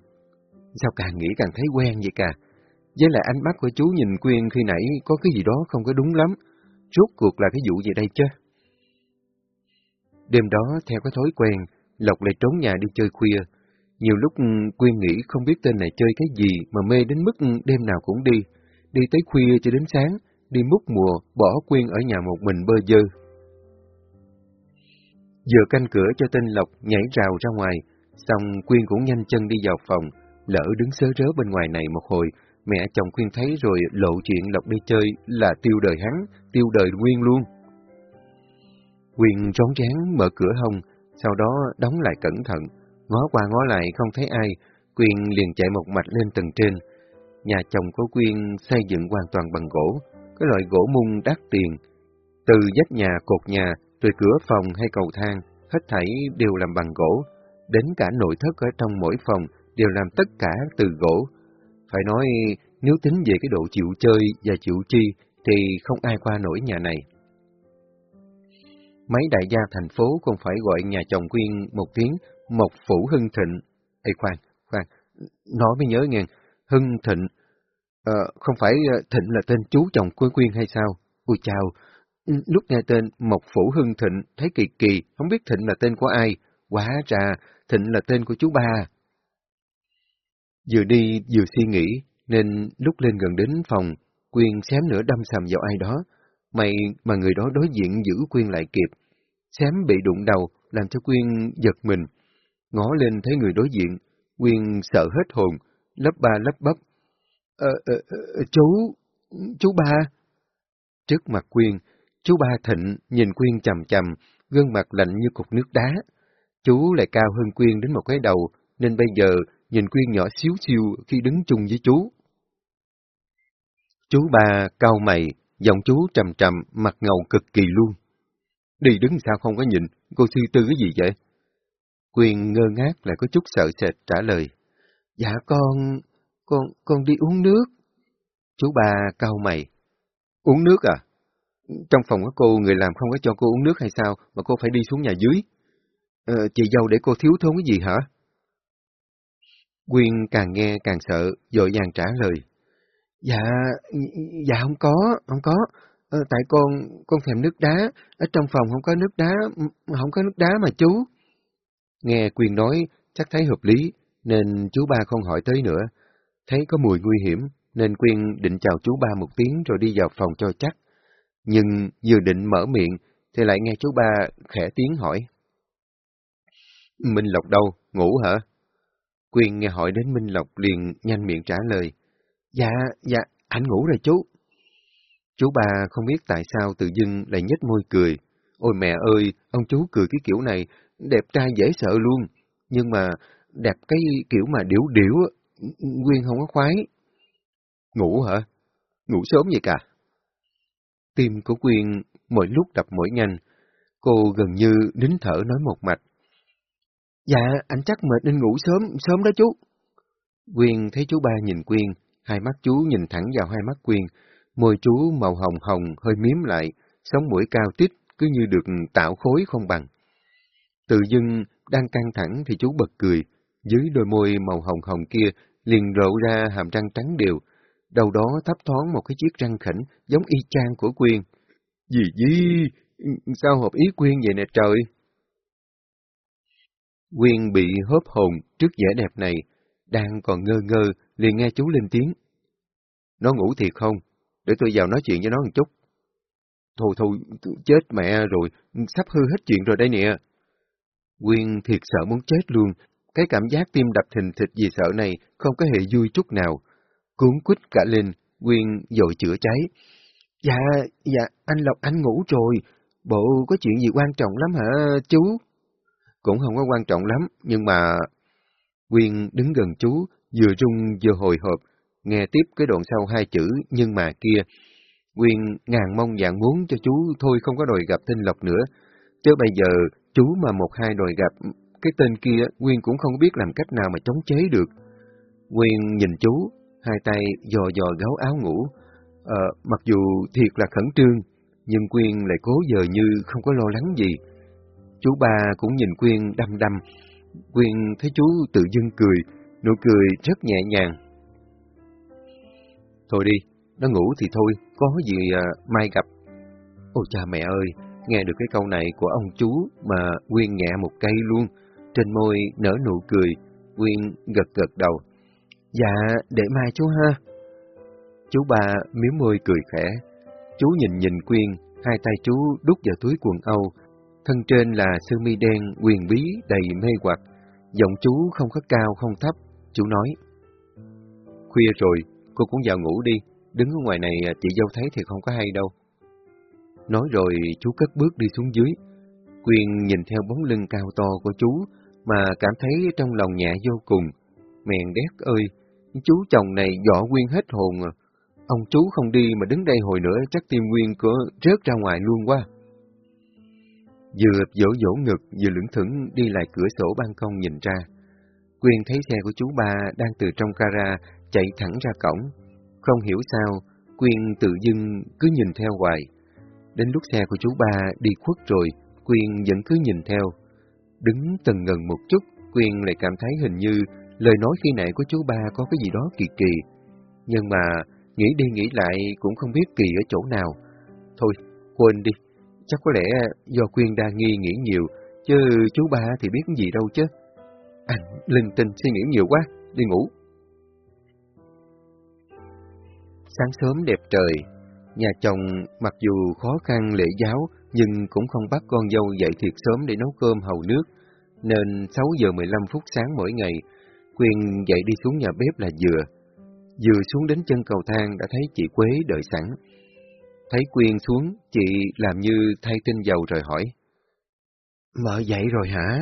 Sao càng nghĩ càng thấy quen vậy cả. Với lại ánh mắt của chú nhìn Quyên khi nãy có cái gì đó không có đúng lắm. Rốt cuộc là cái vụ gì đây chứ? Đêm đó, theo cái thói quen, Lộc lại trốn nhà đi chơi khuya. Nhiều lúc ừ, Quyên nghĩ không biết tên này chơi cái gì mà mê đến mức ừ, đêm nào cũng đi. Đi tới khuya cho đến sáng, đi múc mùa, bỏ Quyên ở nhà một mình bơ dơ. Vừa canh cửa cho tên Lộc nhảy rào ra ngoài, xong Quyên cũng nhanh chân đi vào phòng, lỡ đứng sớ rớ bên ngoài này một hồi, mẹ chồng Quyên thấy rồi lộ chuyện Lộc đi chơi là tiêu đời hắn, tiêu đời Quyên luôn. Quyên rón rén mở cửa hông, sau đó đóng lại cẩn thận, ngó qua ngó lại không thấy ai, Quyên liền chạy một mạch lên tầng trên. Nhà chồng của Quyên xây dựng hoàn toàn bằng gỗ, cái loại gỗ mung đắt tiền. Từ vách nhà, cột nhà, từ cửa phòng hay cầu thang, hết thảy đều làm bằng gỗ, đến cả nội thất ở trong mỗi phòng đều làm tất cả từ gỗ. Phải nói, nếu tính về cái độ chịu chơi và chịu chi, thì không ai qua nổi nhà này. Mấy đại gia thành phố còn phải gọi nhà chồng Quyên một tiếng Mộc Phủ Hưng Thịnh. Ê khoan, khoan, nói mới nhớ nghe, Hưng Thịnh, à, không phải ờ, Thịnh là tên chú chồng của Quyên hay sao? Ôi chào, Ừ, lúc nghe tên Mộc Phủ Hưng Thịnh thấy kỳ kỳ, không biết Thịnh là tên của ai. Quá ra, Thịnh là tên của chú ba. Vừa đi vừa suy nghĩ, nên lúc lên gần đến phòng, Quyên xém nữa đâm sầm vào ai đó. May mà người đó đối diện giữ Quyên lại kịp. Xém bị đụng đầu, làm cho Quyên giật mình. Ngó lên thấy người đối diện, Quyên sợ hết hồn, lấp ba lấp bắp. Ờ, ờ, ờ, chú, chú ba. Trước mặt Quyên, chú ba thịnh nhìn Quyên chầm chầm, gương mặt lạnh như cục nước đá. Chú lại cao hơn Quyên đến một cái đầu, nên bây giờ nhìn Quyên nhỏ xíu xiu khi đứng chung với chú. Chú ba cao mày, giọng chú trầm trầm, mặt ngầu cực kỳ luôn. Đi đứng sao không có nhìn, cô suy tư cái gì vậy? Quyên ngơ ngác lại có chút sợ sệt trả lời. Dạ con, con, con đi uống nước. Chú ba cao mày. Uống nước à? Trong phòng của cô, người làm không có cho cô uống nước hay sao, mà cô phải đi xuống nhà dưới? Ờ, chị dâu để cô thiếu thốn cái gì hả? Quyên càng nghe càng sợ, dội vàng trả lời. Dạ, dạ không có, không có. Ờ, tại con, con thèm nước đá, ở trong phòng không có nước đá, không có nước đá mà chú. Nghe Quyên nói, chắc thấy hợp lý, nên chú ba không hỏi tới nữa. Thấy có mùi nguy hiểm, nên Quyên định chào chú ba một tiếng rồi đi vào phòng cho chắc. Nhưng vừa định mở miệng, thì lại nghe chú ba khẽ tiếng hỏi. Minh Lộc đâu? Ngủ hả? Quyên nghe hỏi đến Minh Lộc liền nhanh miệng trả lời. Dạ, dạ, anh ngủ rồi chú. Chú ba không biết tại sao tự dưng lại nhếch môi cười. Ôi mẹ ơi, ông chú cười cái kiểu này, đẹp trai dễ sợ luôn. Nhưng mà đẹp cái kiểu mà điểu điểu, Quyên không có khoái. Ngủ hả? Ngủ sớm vậy cả. Tim của Quyên mỗi lúc đập mỗi nhanh. Cô gần như nín thở nói một mạch. Dạ, anh chắc mệt nên ngủ sớm, sớm đó chú. Quyên thấy chú ba nhìn Quyên, hai mắt chú nhìn thẳng vào hai mắt Quyên, môi chú màu hồng hồng hơi miếm lại, sống mũi cao tít cứ như được tạo khối không bằng. Tự dưng đang căng thẳng thì chú bật cười, dưới đôi môi màu hồng hồng kia liền rộ ra hàm răng trắng đều, đầu đó thấp thoáng một cái chiếc răng khỉnh giống y chang của Quyên. Gì gì? Sao hợp ý Quyên vậy nè trời? Quyên bị hớp hồn trước vẻ đẹp này, đang còn ngơ ngơ, liền nghe chú lên tiếng. Nó ngủ thiệt không? Để tôi vào nói chuyện với nó một chút. Thôi thôi, chết mẹ rồi, sắp hư hết chuyện rồi đây nè. Quyên thiệt sợ muốn chết luôn, cái cảm giác tim đập thình thịch vì sợ này không có hề vui chút nào. Cuốn quýt cả lên, Quyên dội chữa cháy. Dạ, dạ, anh Lộc anh ngủ rồi, bộ có chuyện gì quan trọng lắm hả chú? Cũng không có quan trọng lắm, nhưng mà... Quyên đứng gần chú, vừa rung vừa hồi hộp, nghe tiếp cái đoạn sau hai chữ nhưng mà kia. Quyên ngàn mong dạng muốn cho chú thôi không có đòi gặp tên Lộc nữa, chứ bây giờ chú mà một hai đòi gặp cái tên kia, Quyên cũng không biết làm cách nào mà chống chế được. Quyên nhìn chú, hai tay dò dò gáo áo ngủ. À, mặc dù thiệt là khẩn trương, nhưng Quyên lại cố giờ như không có lo lắng gì. Chú ba cũng nhìn Quyên đăm đăm. Quyên thấy chú tự dưng cười, nụ cười rất nhẹ nhàng. Thôi đi, nó ngủ thì thôi, có gì à, mai gặp. Ôi cha mẹ ơi, nghe được cái câu này của ông chú mà Quyên nhẹ một cây luôn. Trên môi nở nụ cười, Quyên gật gật đầu. Dạ, để mai chú ha. Chú bà miếu môi cười khẽ. Chú nhìn nhìn Quyên, hai tay chú đút vào túi quần Âu. Thân trên là sơ mi đen, quyền bí, đầy mê hoặc. Giọng chú không có cao, không thấp. Chú nói. Khuya rồi, cô cũng vào ngủ đi. Đứng ở ngoài này chị dâu thấy thì không có hay đâu. Nói rồi chú cất bước đi xuống dưới. Quyên nhìn theo bóng lưng cao to của chú, mà cảm thấy trong lòng nhẹ vô cùng. Mèn đét ơi, chú chồng này dọ Quyên hết hồn à. Ông chú không đi mà đứng đây hồi nữa chắc tim Quyên có rớt ra ngoài luôn quá. Vừa dỗ dỗ ngực, vừa lưỡng thững đi lại cửa sổ ban công nhìn ra. Quyên thấy xe của chú ba đang từ trong gara chạy thẳng ra cổng. Không hiểu sao, Quyên tự dưng cứ nhìn theo hoài. Đến lúc xe của chú ba đi khuất rồi, Quyên vẫn cứ nhìn theo. Đứng từng ngần một chút, Quyên lại cảm thấy hình như lời nói khi nãy của chú ba có cái gì đó kỳ kỳ. Nhưng mà, nghĩ đi nghĩ lại cũng không biết kỳ ở chỗ nào. Thôi, quên đi, chắc có lẽ do Quyên đa nghi nghĩ nhiều, chứ chú ba thì biết gì đâu chứ. Anh, linh tinh suy nghĩ nhiều quá, đi ngủ. Sáng sớm đẹp trời, nhà chồng mặc dù khó khăn lễ giáo, nhưng cũng không bắt con dâu dậy thiệt sớm để nấu cơm hầu nước, nên 6 giờ 15 phút sáng mỗi ngày, Quyên dậy đi xuống nhà bếp là vừa. Vừa xuống đến chân cầu thang đã thấy chị Quế đợi sẵn. Thấy Quyên xuống, chị làm như thay tinh dầu rồi hỏi. Mợ dậy rồi hả?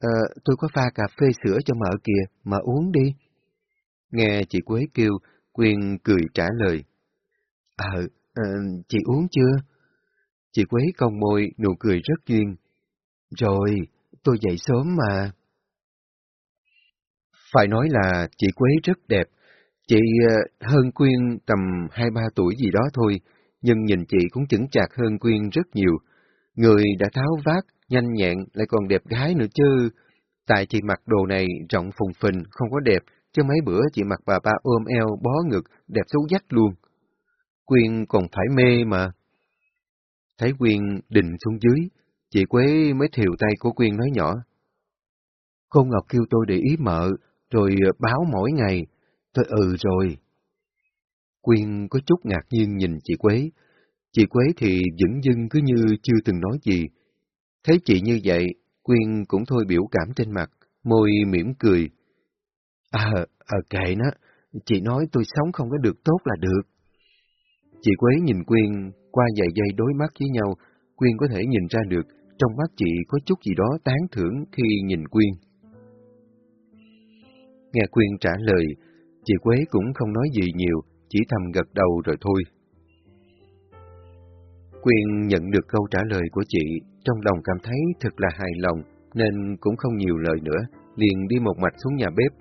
Ờ, tôi có pha cà phê sữa cho mợ kìa, mợ uống đi. Nghe chị Quế kêu, Quyên cười trả lời. Ờ, à, chị uống chưa? Chị Quế cong môi, nụ cười rất duyên. Rồi, tôi dậy sớm mà. Phải nói là chị Quế rất đẹp. Chị ờ, hơn Quyên tầm hai ba tuổi gì đó thôi, nhưng nhìn chị cũng chững chạc hơn Quyên rất nhiều. Người đã tháo vát, nhanh nhẹn, lại còn đẹp gái nữa chứ. Tại chị mặc đồ này rộng phùng phình, không có đẹp, chứ mấy bữa chị mặc bà ba ôm eo, bó ngực, đẹp xấu dắt luôn. Quyên còn phải mê mà. Thấy Quyên định xuống dưới, chị Quế mới thiều tay của Quyên nói nhỏ. Cô Ngọc kêu tôi để ý mợ, rồi ờ, báo mỗi ngày. Tôi ừ rồi. Quyên có chút ngạc nhiên nhìn chị Quế. Chị Quế thì vẫn dưng cứ như chưa từng nói gì. Thấy chị như vậy, Quyên cũng thôi biểu cảm trên mặt, môi mỉm cười. À, à kệ nó, chị nói tôi sống không có được tốt là được. Chị Quế nhìn Quyên qua vài giây đối mắt với nhau, Quyên có thể nhìn ra được trong mắt chị có chút gì đó tán thưởng khi nhìn Quyên. Nghe Quyên trả lời, chị Quế cũng không nói gì nhiều, chỉ thầm gật đầu rồi thôi. Quyên nhận được câu trả lời của chị, trong lòng cảm thấy thật là hài lòng, nên cũng không nhiều lời nữa, liền đi một mạch xuống nhà bếp.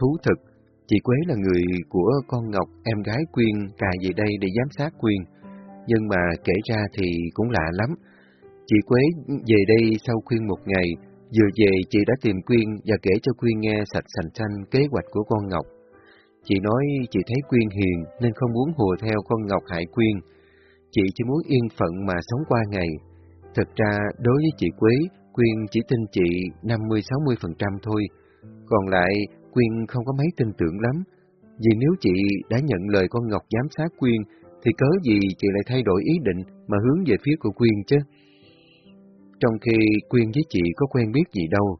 Thú thực, chị Quế là người của con Ngọc, em gái Quyên, cài về đây để giám sát Quyên. Nhưng mà kể ra thì cũng lạ lắm. Chị Quế về đây sau Quyên một ngày, vừa về chị đã tìm Quyên và kể cho Quyên nghe sạch sành xanh kế hoạch của con Ngọc. Chị nói chị thấy Quyên hiền nên không muốn hùa theo con Ngọc hại Quyên. Chị chỉ muốn yên phận mà sống qua ngày. Thực ra, đối với chị Quế, Quyên chỉ tin chị 50-60% thôi. Còn lại, Quyên không có mấy tin tưởng lắm. Vì nếu chị đã nhận lời con Ngọc giám sát Quyên, thì cớ gì chị lại thay đổi ý định mà hướng về phía của Quyên chứ? Trong khi Quyên với chị có quen biết gì đâu,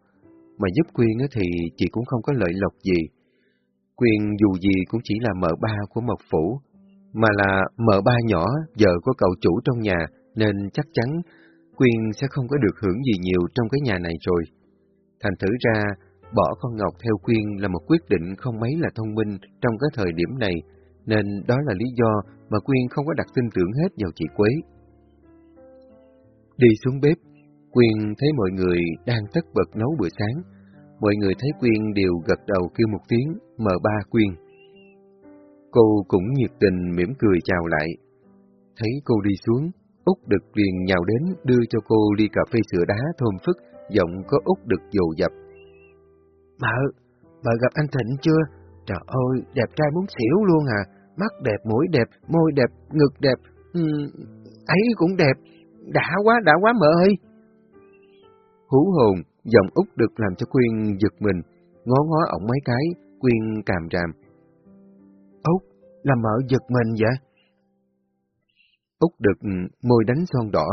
mà giúp Quyên thì chị cũng không có lợi lộc gì. Quyên dù gì cũng chỉ là mợ ba của Mộc Phủ, mà là mợ ba nhỏ, vợ của cậu chủ trong nhà, nên chắc chắn Quyên sẽ không có được hưởng gì nhiều trong cái nhà này rồi. Thành thử ra, bỏ con Ngọc theo Quyên là một quyết định không mấy là thông minh trong cái thời điểm này, nên đó là lý do mà Quyên không có đặt tin tưởng hết vào chị Quế. Đi xuống bếp, Quyên thấy mọi người đang tất bật nấu bữa sáng. Mọi người thấy Quyên đều gật đầu kêu một tiếng, mở ba Quyên. Cô cũng nhiệt tình mỉm cười chào lại. Thấy cô đi xuống, Út Đực liền nhào đến đưa cho cô ly cà phê sữa đá thơm phức, giọng có Út Đực dồ dập. Mợ, mợ gặp anh Thịnh chưa? Trời ơi, đẹp trai muốn xỉu luôn à, mắt đẹp, mũi đẹp, môi đẹp, ngực đẹp, ừ, ấy cũng đẹp, đã quá, đã quá mợ ơi. Hú hồn, giọng Út được làm cho Quyên giật mình, ngó ngó ổng mấy cái, Quyên càm ràm. Út, là mợ giật mình vậy? Út Đực ừ, môi đánh son đỏ,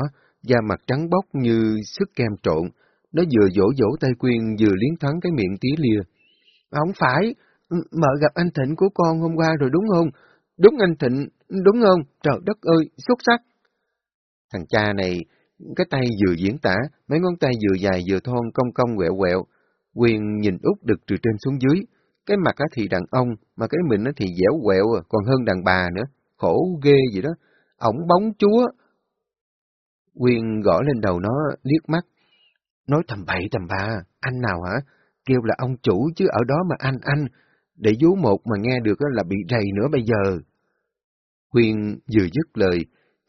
da mặt trắng bóc như sức kem trộn, nó vừa dỗ dỗ tay Quyên vừa liến thắng cái miệng tí lia. Không phải, ừ, mợ gặp anh Thịnh của con hôm qua rồi đúng không? Đúng anh Thịnh, đúng không? Trời đất ơi, xuất sắc! Thằng cha này, cái tay vừa diễn tả, mấy ngón tay vừa dài vừa thon cong cong quẹo quẹo. Quyên nhìn út đực từ trên xuống dưới. Cái mặt thì đàn ông, mà cái mình thì dẻo quẹo, còn hơn đàn bà nữa. Khổ ghê vậy đó. Ổng bóng chúa. Quyên gõ lên đầu nó, liếc mắt. Nói tầm bậy tầm bạ, anh nào hả? Kêu là ông chủ chứ ở đó mà anh anh. Để vú một mà nghe được là bị rầy nữa bây giờ. Quyên vừa dứt lời,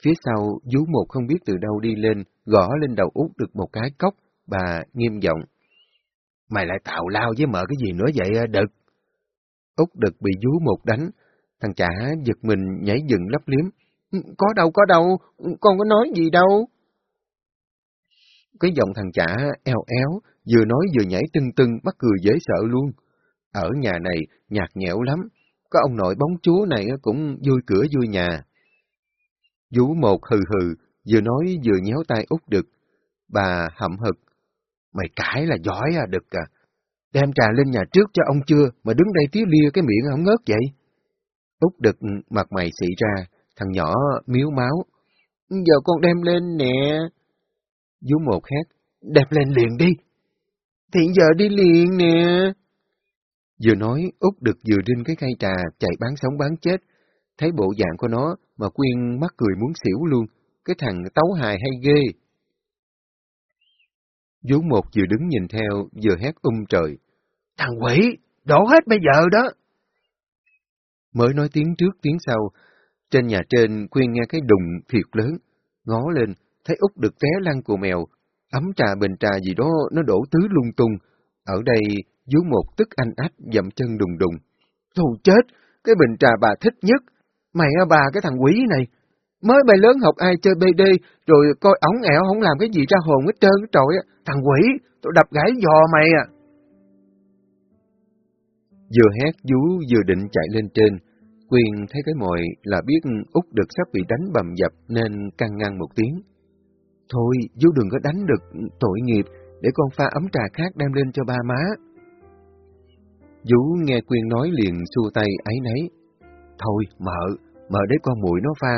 phía sau vú một không biết từ đâu đi lên, gõ lên đầu út được một cái cốc, bà nghiêm giọng. Mày lại tạo lao với mở cái gì nữa vậy, à, Đực? Út đực bị vú một đánh, thằng chả giật mình nhảy dựng lấp liếm. Ừ, có đâu, có đâu, con có nói gì đâu. Cái giọng thằng chả eo éo, vừa nói vừa nhảy tưng tưng, bắt cười dễ sợ luôn. Ở nhà này, nhạt nhẽo lắm, có ông nội bóng chúa này cũng vui cửa vui nhà. Vũ một hừ hừ, vừa nói vừa nhéo tay út đực. Bà hậm hực. Mày cãi là giỏi à đực à. Đem trà lên nhà trước cho ông chưa, mà đứng đây tía lia cái miệng không ngớt vậy. Út đực mặt mày xị ra, thằng nhỏ miếu máu. Giờ con đem lên nè. Vũ một hét. Đem lên liền đi. Thì giờ đi liền nè. Vừa nói, Út đực vừa rinh cái khay trà, chạy bán sống bán chết. Thấy bộ dạng của nó mà Quyên mắc cười muốn xỉu luôn. Cái thằng tấu hài hay ghê. Vú một vừa đứng nhìn theo, vừa hét um trời. Thằng quỷ, đổ hết bây giờ đó. Mới nói tiếng trước tiếng sau, trên nhà trên Quyên nghe cái đùng thiệt lớn, ngó lên, thấy út được té lăn của mèo, ấm trà bình trà gì đó nó đổ tứ lung tung. Ở đây, vú một tức anh ách dậm chân đùng đùng. Thù chết, cái bình trà bà thích nhất. Mày bà cái thằng quỷ này, mới bay lớn học ai chơi BD, rồi coi ống ẻo không làm cái gì ra hồn hết trơn hết trội. Thằng quỷ, tôi đập gãy giò mày à. Vừa hét vú vừa định chạy lên trên, Quyên thấy cái mồi là biết út được sắp bị đánh bầm dập nên căng ngăn một tiếng. Thôi, vú đừng có đánh được tội nghiệp, để con pha ấm trà khác đem lên cho ba má. Vũ nghe Quyên nói liền xua tay ấy nấy. Thôi, mợ, mợ để con muội nó pha,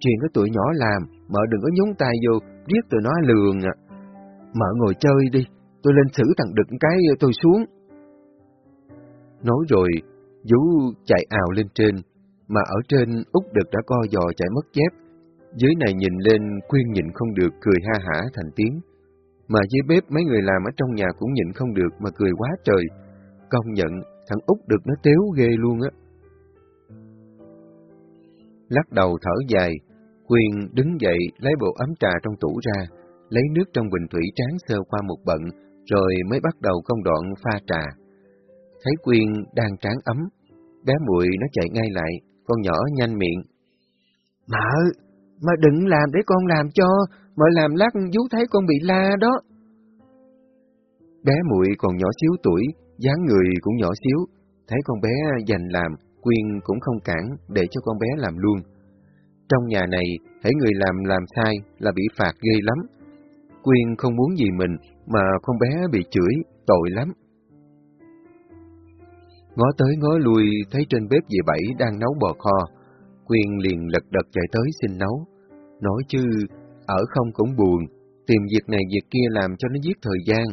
chuyện cái tuổi nhỏ làm, mợ đừng có nhúng tay vô, biết tụi nó lường à. Mợ ngồi chơi đi, tôi lên xử thằng đực cái tôi xuống. Nói rồi, vũ chạy ào lên trên, mà ở trên út đực đã co giò chạy mất dép. Dưới này nhìn lên, Quyên nhịn không được, cười ha hả thành tiếng. Mà dưới bếp mấy người làm ở trong nhà cũng nhịn không được mà cười quá trời. Công nhận, thằng út đực nó téo ghê luôn á. Lắc đầu thở dài, Quyên đứng dậy lấy bộ ấm trà trong tủ ra, lấy nước trong bình thủy tráng sơ qua một bận, rồi mới bắt đầu công đoạn pha trà. Thấy Quyên đang tráng ấm, bé muội nó chạy ngay lại, con nhỏ nhanh miệng. Mợ, mà đừng làm để con làm cho, mợ làm lát vú thấy con bị la đó. Bé muội còn nhỏ xíu tuổi, dáng người cũng nhỏ xíu, thấy con bé dành làm, Quyên cũng không cản để cho con bé làm luôn. Trong nhà này, hãy người làm làm sai là bị phạt ghê lắm. Quyên không muốn gì mình, mà con bé bị chửi, tội lắm. Ngó tới ngó lui, thấy trên bếp dì Bảy đang nấu bò kho. Quyên liền lật đật chạy tới xin nấu. Nói chứ, ở không cũng buồn, tìm việc này việc kia làm cho nó giết thời gian.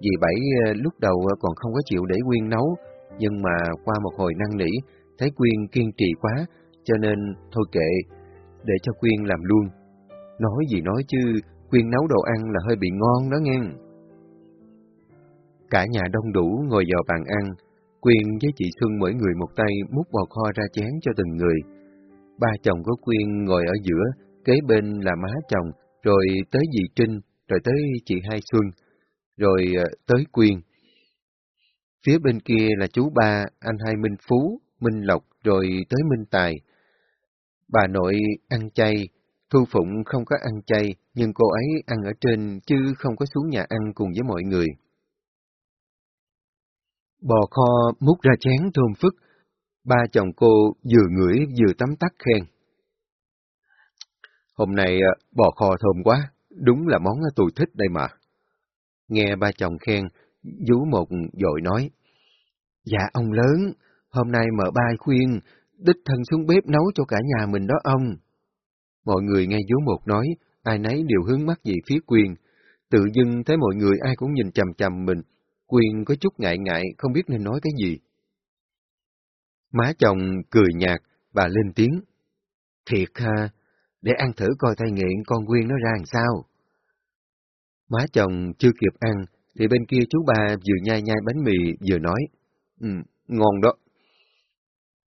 Dì Bảy ờ, lúc đầu ờ, còn không có chịu để Quyên nấu, nhưng mà qua một hồi năn nỉ, thấy Quyên kiên trì quá, cho nên thôi kệ, để cho Quyên làm luôn. Nói gì nói chứ, Quyên nấu đồ ăn là hơi bị ngon đó nghe. Cả nhà đông đủ ngồi vào bàn ăn, Quyên với chị Xuân mỗi người một tay múc bò kho ra chén cho từng người. Ba chồng của Quyên ngồi ở giữa, kế bên là má chồng, rồi tới dì Trinh, rồi tới chị Hai Xuân, rồi ờ, tới Quyên. Phía bên kia là chú ba, anh hai Minh Phú, Minh Lộc, rồi tới Minh Tài. Bà nội ăn chay, Thu Phụng không có ăn chay, nhưng cô ấy ăn ở trên chứ không có xuống nhà ăn cùng với mọi người. Bò kho múc ra chén thơm phức, ba chồng cô vừa ngửi vừa tắm tắt khen. Hôm nay à, bò kho thơm quá, đúng là món tôi thích đây mà. Nghe ba chồng khen, vú một dội nói. Dạ ông lớn, hôm nay mở bài khuyên, đích thân xuống bếp nấu cho cả nhà mình đó ông. Mọi người nghe vú một nói, ai nấy đều hướng mắt về phía Quyên. Tự dưng thấy mọi người ai cũng nhìn chầm chầm mình, Quyên có chút ngại ngại, không biết nên nói cái gì. Má chồng cười nhạt, bà lên tiếng. Thiệt ha, để ăn thử coi tay nghiện con Quyên nó ra làm sao. Má chồng chưa kịp ăn, thì bên kia chú ba vừa nhai nhai bánh mì vừa nói. Ừ, ngon đó.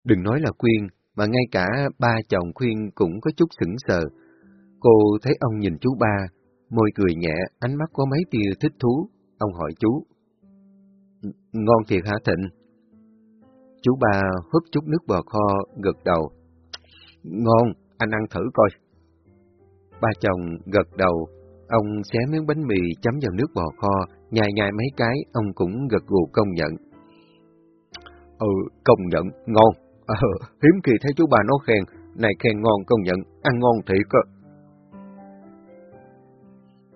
Đừng nói là khuyên mà ngay cả ba chồng khuyên cũng có chút sững sờ. Cô thấy ông nhìn chú ba, môi cười nhẹ, ánh mắt có mấy tia thích thú. Ông hỏi chú. Ừ, ngon thiệt hả Thịnh? Chú ba húp chút nước bò kho, gật đầu. Ngon, anh ăn thử coi. Ba chồng gật đầu, ông xé miếng bánh mì chấm vào nước bò kho, nhai nhai mấy cái, ông cũng gật gù công nhận. Ừ, công nhận, ngon. Ờ, hiếm kỳ thấy chú bà nó khen, này khen ngon công nhận, ăn ngon thiệt cơ.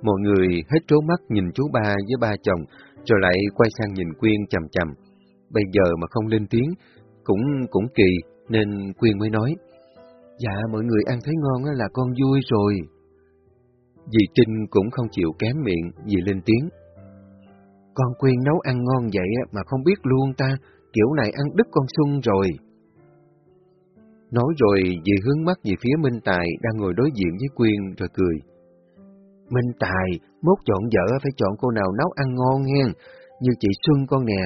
Mọi người hết trố mắt nhìn chú ba với ba chồng, rồi lại quay sang nhìn Quyên chầm chầm. Bây giờ mà không lên tiếng, cũng cũng kỳ, nên Quyên mới nói. Dạ, mọi người ăn thấy ngon là con vui rồi. Dì Trinh cũng không chịu kém miệng, dì lên tiếng. Con Quyên nấu ăn ngon vậy mà không biết luôn ta, kiểu này ăn đứt con Xuân rồi. Nói rồi, dì hướng mắt về phía Minh Tài đang ngồi đối diện với Quyên rồi cười. Minh Tài, mốt chọn vợ phải chọn cô nào nấu ăn ngon nghe, như chị Xuân con nè,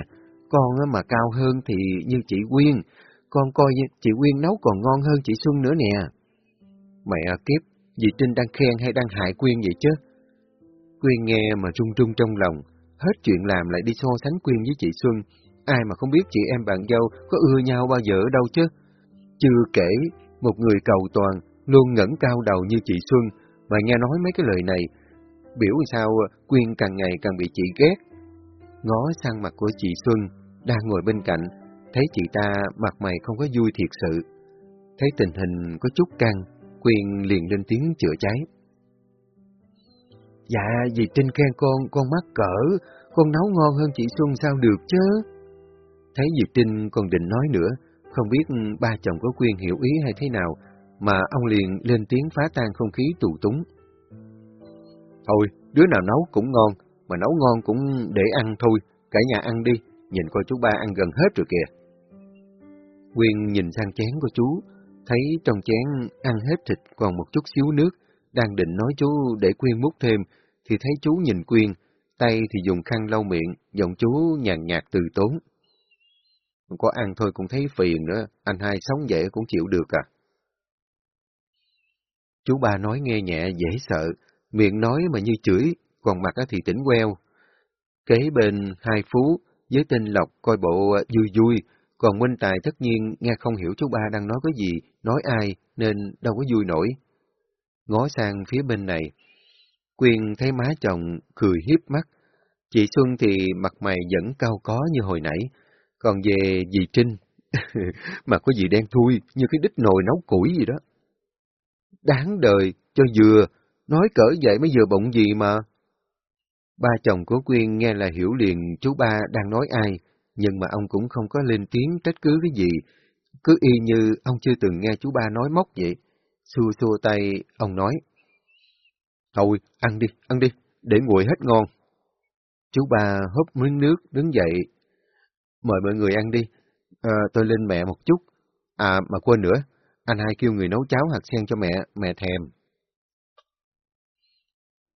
con mà cao hơn thì như chị Quyên, con coi chị Quyên nấu còn ngon hơn chị Xuân nữa nè. Mẹ kiếp, dì Trinh đang khen hay đang hại Quyên vậy chứ? Quyên nghe mà run run trong lòng, hết chuyện làm lại đi so sánh Quyên với chị Xuân, ai mà không biết chị em bạn dâu có ưa nhau bao giờ đâu chứ? Chưa kể, một người cầu toàn, luôn ngẩng cao đầu như chị Xuân, mà nghe nói mấy cái lời này, biểu sao Quyên càng ngày càng bị chị ghét. Ngó sang mặt của chị Xuân, đang ngồi bên cạnh, thấy chị ta mặt mày không có vui thiệt sự. Thấy tình hình có chút căng, Quyên liền lên tiếng chữa cháy. Dạ, dì Trinh khen con, con mắc cỡ, con nấu ngon hơn chị Xuân sao được chứ? Thấy dì Trinh còn định nói nữa, không biết ba chồng có quyền hiểu ý hay thế nào, mà ông liền lên tiếng phá tan không khí tù túng. Thôi, đứa nào nấu cũng ngon, mà nấu ngon cũng để ăn thôi, cả nhà ăn đi, nhìn coi chú ba ăn gần hết rồi kìa. Quyên nhìn sang chén của chú, thấy trong chén ăn hết thịt còn một chút xíu nước, đang định nói chú để Quyên múc thêm, thì thấy chú nhìn Quyên, tay thì dùng khăn lau miệng, giọng chú nhàn nhạt từ tốn. Có ăn thôi cũng thấy phiền nữa, anh hai sống dễ cũng chịu được à. Chú ba nói nghe nhẹ dễ sợ, miệng nói mà như chửi, còn mặt thì tỉnh queo. Kế bên hai phú, với tên Lộc coi bộ à, vui vui, còn Minh Tài tất nhiên nghe không hiểu chú ba đang nói cái gì, nói ai, nên đâu có vui nổi. Ngó sang phía bên này, Quyên thấy má chồng cười hiếp mắt, chị Xuân thì mặt mày vẫn cao có như hồi nãy, còn về dì Trinh, mà có gì đen thui như cái đít nồi nấu củi gì đó. Đáng đời, cho vừa, nói cỡ vậy mới vừa bụng gì mà. Ba chồng của Quyên nghe là hiểu liền chú ba đang nói ai, nhưng mà ông cũng không có lên tiếng trách cứ cái gì, cứ y như ông chưa từng nghe chú ba nói móc vậy. Xua xua tay, ông nói. Thôi, ăn đi, ăn đi, để nguội hết ngon. Chú ba húp miếng nước, đứng dậy. Mời mọi người ăn đi, à, tôi lên mẹ một chút. À, mà quên nữa, anh hai kêu người nấu cháo hạt sen cho mẹ, mẹ thèm.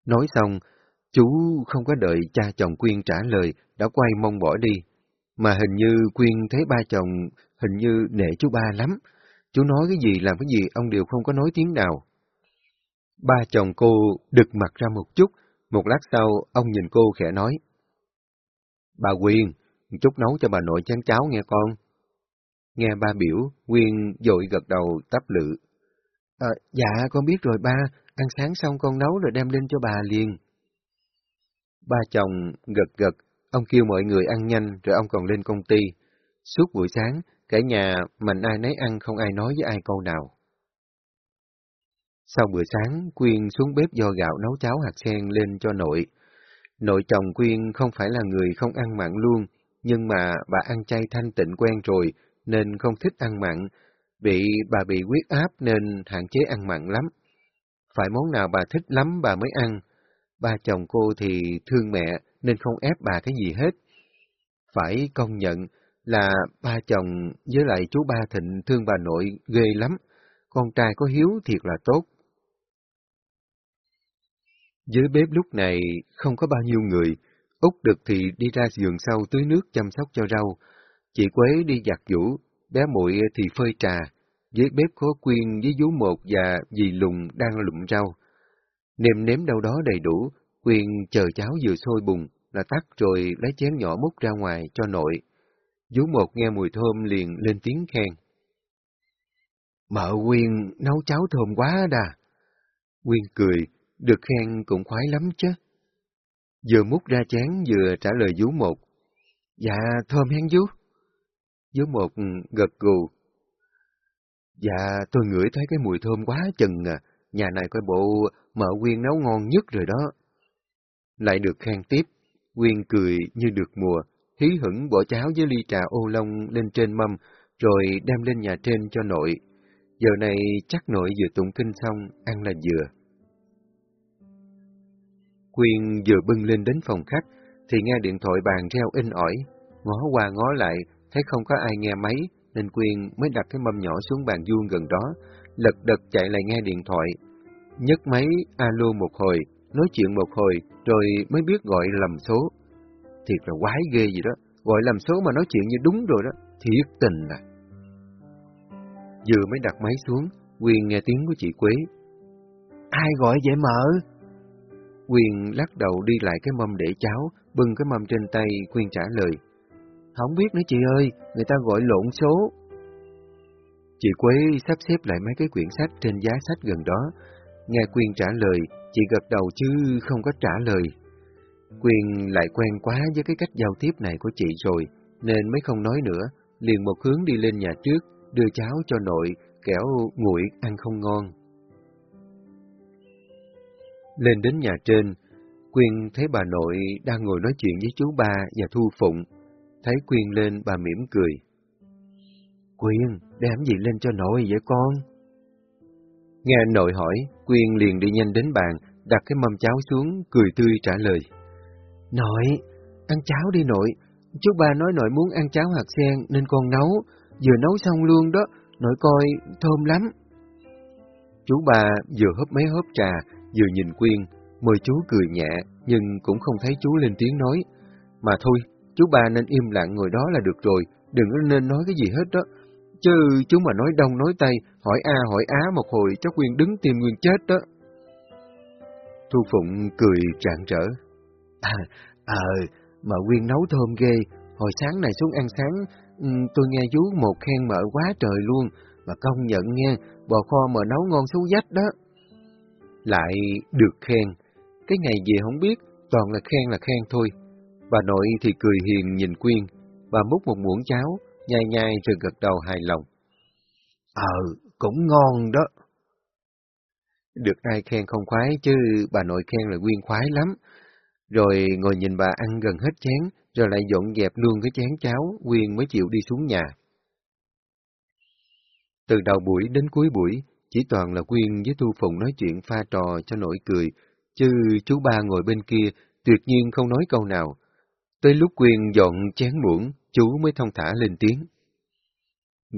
Nói xong, chú không có đợi cha chồng Quyên trả lời, đã quay mông bỏ đi. Mà hình như Quyên thấy ba chồng hình như nể chú ba lắm. Chú nói cái gì làm cái gì ông đều không có nói tiếng nào. Ba chồng cô đực mặt ra một chút, một lát sau ông nhìn cô khẽ nói. Bà Quyên, chút nấu cho bà nội chén cháo nghe con. Nghe ba biểu, Quyên dội gật đầu tắp lự. À, dạ, con biết rồi ba, ăn sáng xong con nấu rồi đem lên cho bà liền. Ba chồng gật gật, ông kêu mọi người ăn nhanh rồi ông còn lên công ty. Suốt buổi sáng, cả nhà mình ai nấy ăn không ai nói với ai câu nào. Sau bữa sáng, Quyên xuống bếp do gạo nấu cháo hạt sen lên cho nội. Nội chồng Quyên không phải là người không ăn mặn luôn, nhưng mà bà ăn chay thanh tịnh quen rồi, nên không thích ăn mặn. Bị bà bị huyết áp nên hạn chế ăn mặn lắm. Phải món nào bà thích lắm bà mới ăn. Ba chồng cô thì thương mẹ nên không ép bà cái gì hết. Phải công nhận là ba chồng với lại chú ba Thịnh thương bà nội ghê lắm. Con trai có hiếu thiệt là tốt. Dưới bếp lúc này không có bao nhiêu người, Út được thì đi ra giường sau tưới nước chăm sóc cho rau, chị Quế đi giặt giũ, bé muội thì phơi trà, dưới bếp có Quyên với vú một và dì Lùng đang lụm rau. Nêm nếm đâu đó đầy đủ, Quyên chờ cháo vừa sôi bùng, là tắt rồi lấy chén nhỏ múc ra ngoài cho nội. Vú một nghe mùi thơm liền lên tiếng khen. Mợ Quyên nấu cháo thơm quá đà. Quyên cười, được khen cũng khoái lắm chứ. Vừa múc ra chén vừa trả lời vú một. Dạ, thơm hén vú. Vú một gật gù. Dạ, tôi ngửi thấy cái mùi thơm quá chừng à. Nhà này coi bộ mợ Quyên nấu ngon nhất rồi đó. Lại được khen tiếp, Quyên cười như được mùa, hí hửng bỏ cháo với ly trà ô long lên trên mâm, rồi đem lên nhà trên cho nội. Giờ này chắc nội vừa tụng kinh xong, ăn là vừa. Quyên vừa bưng lên đến phòng khách, thì nghe điện thoại bàn reo in ỏi, ngó qua ngó lại, thấy không có ai nghe máy, nên Quyên mới đặt cái mâm nhỏ xuống bàn vuông gần đó, lật đật chạy lại nghe điện thoại. nhấc máy alo một hồi, nói chuyện một hồi, rồi mới biết gọi lầm số. Thiệt là quái ghê gì đó, gọi lầm số mà nói chuyện như đúng rồi đó, thiệt tình à. Vừa mới đặt máy xuống, Quyên nghe tiếng của chị Quế. Ai gọi vậy mợ? Quyền lắc đầu đi lại cái mâm để cháo, bưng cái mâm trên tay, Quyên trả lời. Không biết nữa chị ơi, người ta gọi lộn số. Chị Quế sắp xếp lại mấy cái quyển sách trên giá sách gần đó. Nghe Quyên trả lời, chị gật đầu chứ không có trả lời. Quyên lại quen quá với cái cách giao tiếp này của chị rồi, nên mới không nói nữa, liền một hướng đi lên nhà trước, đưa cháo cho nội, kẻo nguội ăn không ngon. Lên đến nhà trên, Quyên thấy bà nội đang ngồi nói chuyện với chú ba và Thu Phụng. Thấy Quyên lên, bà mỉm cười. Quyên, đem gì lên cho nội vậy con? Nghe nội hỏi, Quyên liền đi nhanh đến bàn, đặt cái mâm cháo xuống, cười tươi trả lời. Nội, ăn cháo đi nội. Chú ba nói nội muốn ăn cháo hạt sen nên con nấu, vừa nấu xong luôn đó, nội coi thơm lắm. Chú ba vừa hấp mấy hớp trà, vừa nhìn Quyên, mời chú cười nhẹ, nhưng cũng không thấy chú lên tiếng nói. Mà thôi, chú ba nên im lặng ngồi đó là được rồi, đừng nên nói cái gì hết đó. Chứ chú mà nói đông nói tây, hỏi A hỏi Á một hồi chắc Quyên đứng tìm Nguyên chết đó. Thu Phụng cười trạng trở À, ờ, mà Quyên nấu thơm ghê, hồi sáng này xuống ăn sáng, ừ, tôi nghe chú một khen mợ quá trời luôn, mà công nhận nghe, bò kho mà nấu ngon xú dách đó. Lại được khen, cái ngày gì không biết, toàn là khen là khen thôi. Bà nội thì cười hiền nhìn Quyên, bà múc một muỗng cháo, nhai nhai rồi gật đầu hài lòng. Ờ, cũng ngon đó. Được ai khen không khoái chứ bà nội khen là Quyên khoái lắm. Rồi ngồi nhìn bà ăn gần hết chén, rồi lại dọn dẹp luôn cái chén cháo, Quyên mới chịu đi xuống nhà. Từ đầu buổi đến cuối buổi, chỉ toàn là Quyên với Thu Phụng nói chuyện pha trò cho nổi cười, chứ chú ba ngồi bên kia tuyệt nhiên không nói câu nào. Tới lúc Quyên dọn chén muỗng, chú mới thông thả lên tiếng.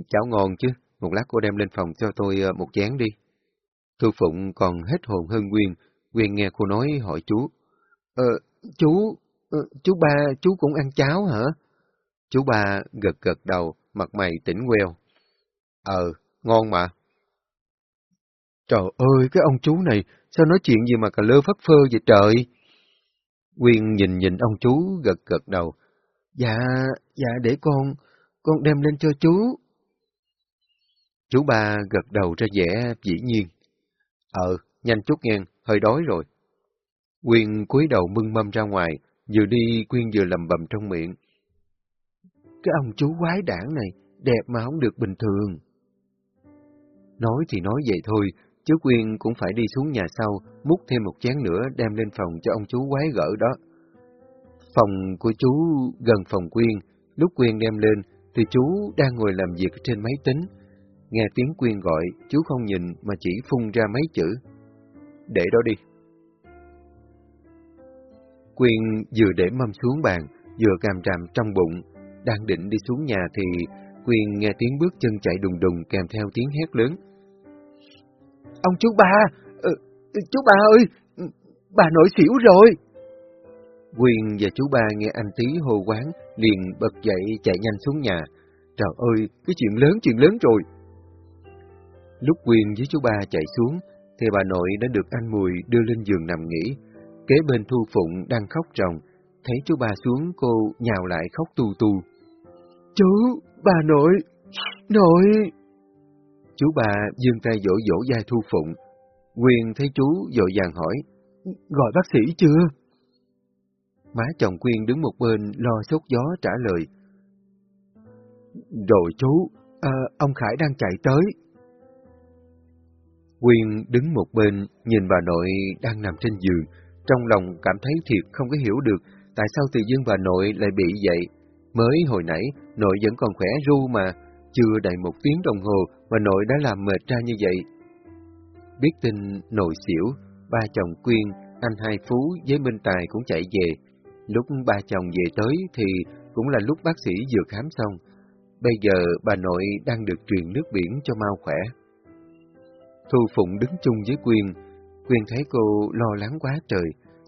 Cháo ngon chứ, một lát cô đem lên phòng cho tôi ờ, một chén đi. Thu Phụng còn hết hồn hơn Quyên, Quyên nghe cô nói hỏi chú. Ờ, chú, ờ, chú ba, chú cũng ăn cháo hả? Chú ba gật gật đầu, mặt mày tỉnh queo. Ờ, ngon mà. Trời ơi, cái ông chú này, sao nói chuyện gì mà cà lơ phất phơ vậy trời? Quyên nhìn nhìn ông chú gật gật đầu. Dạ, dạ để con, con đem lên cho chú. Chú ba gật đầu ra vẻ dĩ nhiên. Ờ, nhanh chút nghe, hơi đói rồi. Quyên cúi đầu mưng mâm ra ngoài, vừa đi Quyên vừa lầm bầm trong miệng. Cái ông chú quái đảng này, đẹp mà không được bình thường. Nói thì nói vậy thôi, chứ Quyên cũng phải đi xuống nhà sau, múc thêm một chén nữa đem lên phòng cho ông chú quái gỡ đó. Phòng của chú gần phòng Quyên, lúc Quyên đem lên thì chú đang ngồi làm việc trên máy tính. Nghe tiếng Quyên gọi, chú không nhìn mà chỉ phun ra mấy chữ. Để đó đi. Quyên vừa để mâm xuống bàn, vừa càm ràm trong bụng. Đang định đi xuống nhà thì Quyên nghe tiếng bước chân chạy đùng đùng kèm theo tiếng hét lớn. Ông chú ba, ừ, chú ba ơi, bà nổi xỉu rồi. Quyên và chú ba nghe anh tí hô quán, liền bật dậy chạy nhanh xuống nhà. Trời ơi, cái chuyện lớn, chuyện lớn rồi. Lúc Quyên với chú ba chạy xuống, thì bà nội đã được anh Mùi đưa lên giường nằm nghỉ. Kế bên Thu Phụng đang khóc ròng, thấy chú ba xuống cô nhào lại khóc tu tu. Chú, bà nội, nội... Chú bà dương tay dỗ dỗ dai Thu Phụng. Quyền thấy chú dội vàng hỏi, gọi bác sĩ chưa? Má chồng Quyên đứng một bên lo sốt gió trả lời. Rồi chú, à, ông Khải đang chạy tới. Quyên đứng một bên nhìn bà nội đang nằm trên giường, trong lòng cảm thấy thiệt không có hiểu được tại sao tự dưng bà nội lại bị vậy. Mới hồi nãy, nội vẫn còn khỏe ru mà, chưa đầy một tiếng đồng hồ mà nội đã làm mệt ra như vậy. Biết tin nội xỉu, ba chồng Quyên, anh Hai Phú với Minh Tài cũng chạy về. Lúc ba chồng về tới thì cũng là lúc bác sĩ vừa khám xong. Bây giờ bà nội đang được truyền nước biển cho mau khỏe. Thu Phụng đứng chung với Quyên. Quyên thấy cô lo lắng quá trời,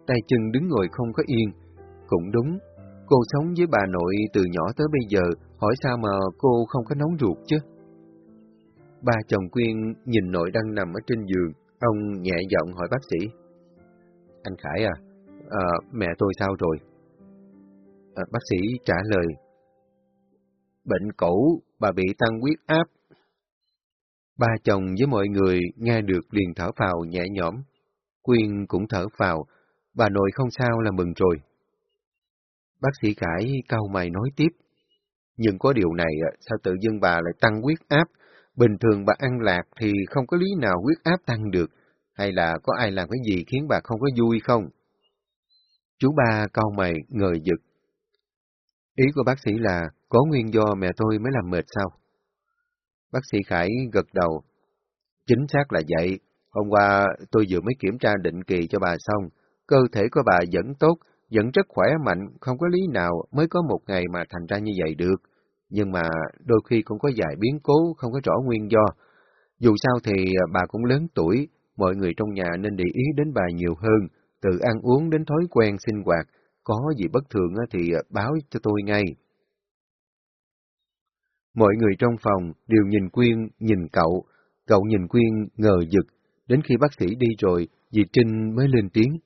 tay chân đứng ngồi không có yên. Cũng đúng, cô sống với bà nội từ nhỏ tới bây giờ, hỏi sao mà cô không có nóng ruột chứ? Ba chồng Quyên nhìn nội đang nằm ở trên giường, ông nhẹ giọng hỏi bác sĩ. Anh Khải à, à mẹ tôi sao rồi? À, bác sĩ trả lời. Bệnh cũ, bà bị tăng huyết áp. Ba chồng với mọi người nghe được liền thở phào nhẹ nhõm. Quyên cũng thở phào, bà nội không sao là mừng rồi. Bác sĩ Khải cau mày nói tiếp. Nhưng có điều này, à, sao tự dưng bà lại tăng huyết áp? Bình thường bà ăn lạc thì không có lý nào huyết áp tăng được, hay là có ai làm cái gì khiến bà không có vui không? Chú ba cau mày ngời giật. Ý của bác sĩ là có nguyên do mẹ tôi mới làm mệt sao? Bác sĩ Khải gật đầu. Chính xác là vậy. Hôm qua tôi vừa mới kiểm tra định kỳ cho bà xong. Cơ thể của bà vẫn tốt, vẫn rất khỏe mạnh, không có lý nào mới có một ngày mà thành ra như vậy được. Nhưng mà đôi khi cũng có vài biến cố không có rõ nguyên do. Dù sao thì à, bà cũng lớn tuổi, mọi người trong nhà nên để ý đến bà nhiều hơn, từ ăn uống đến thói quen sinh hoạt, có gì bất thường thì à, báo cho tôi ngay. Mọi người trong phòng đều nhìn Quyên, nhìn cậu, cậu nhìn Quyên ngờ giật, đến khi bác sĩ đi rồi, dì Trinh mới lên tiếng.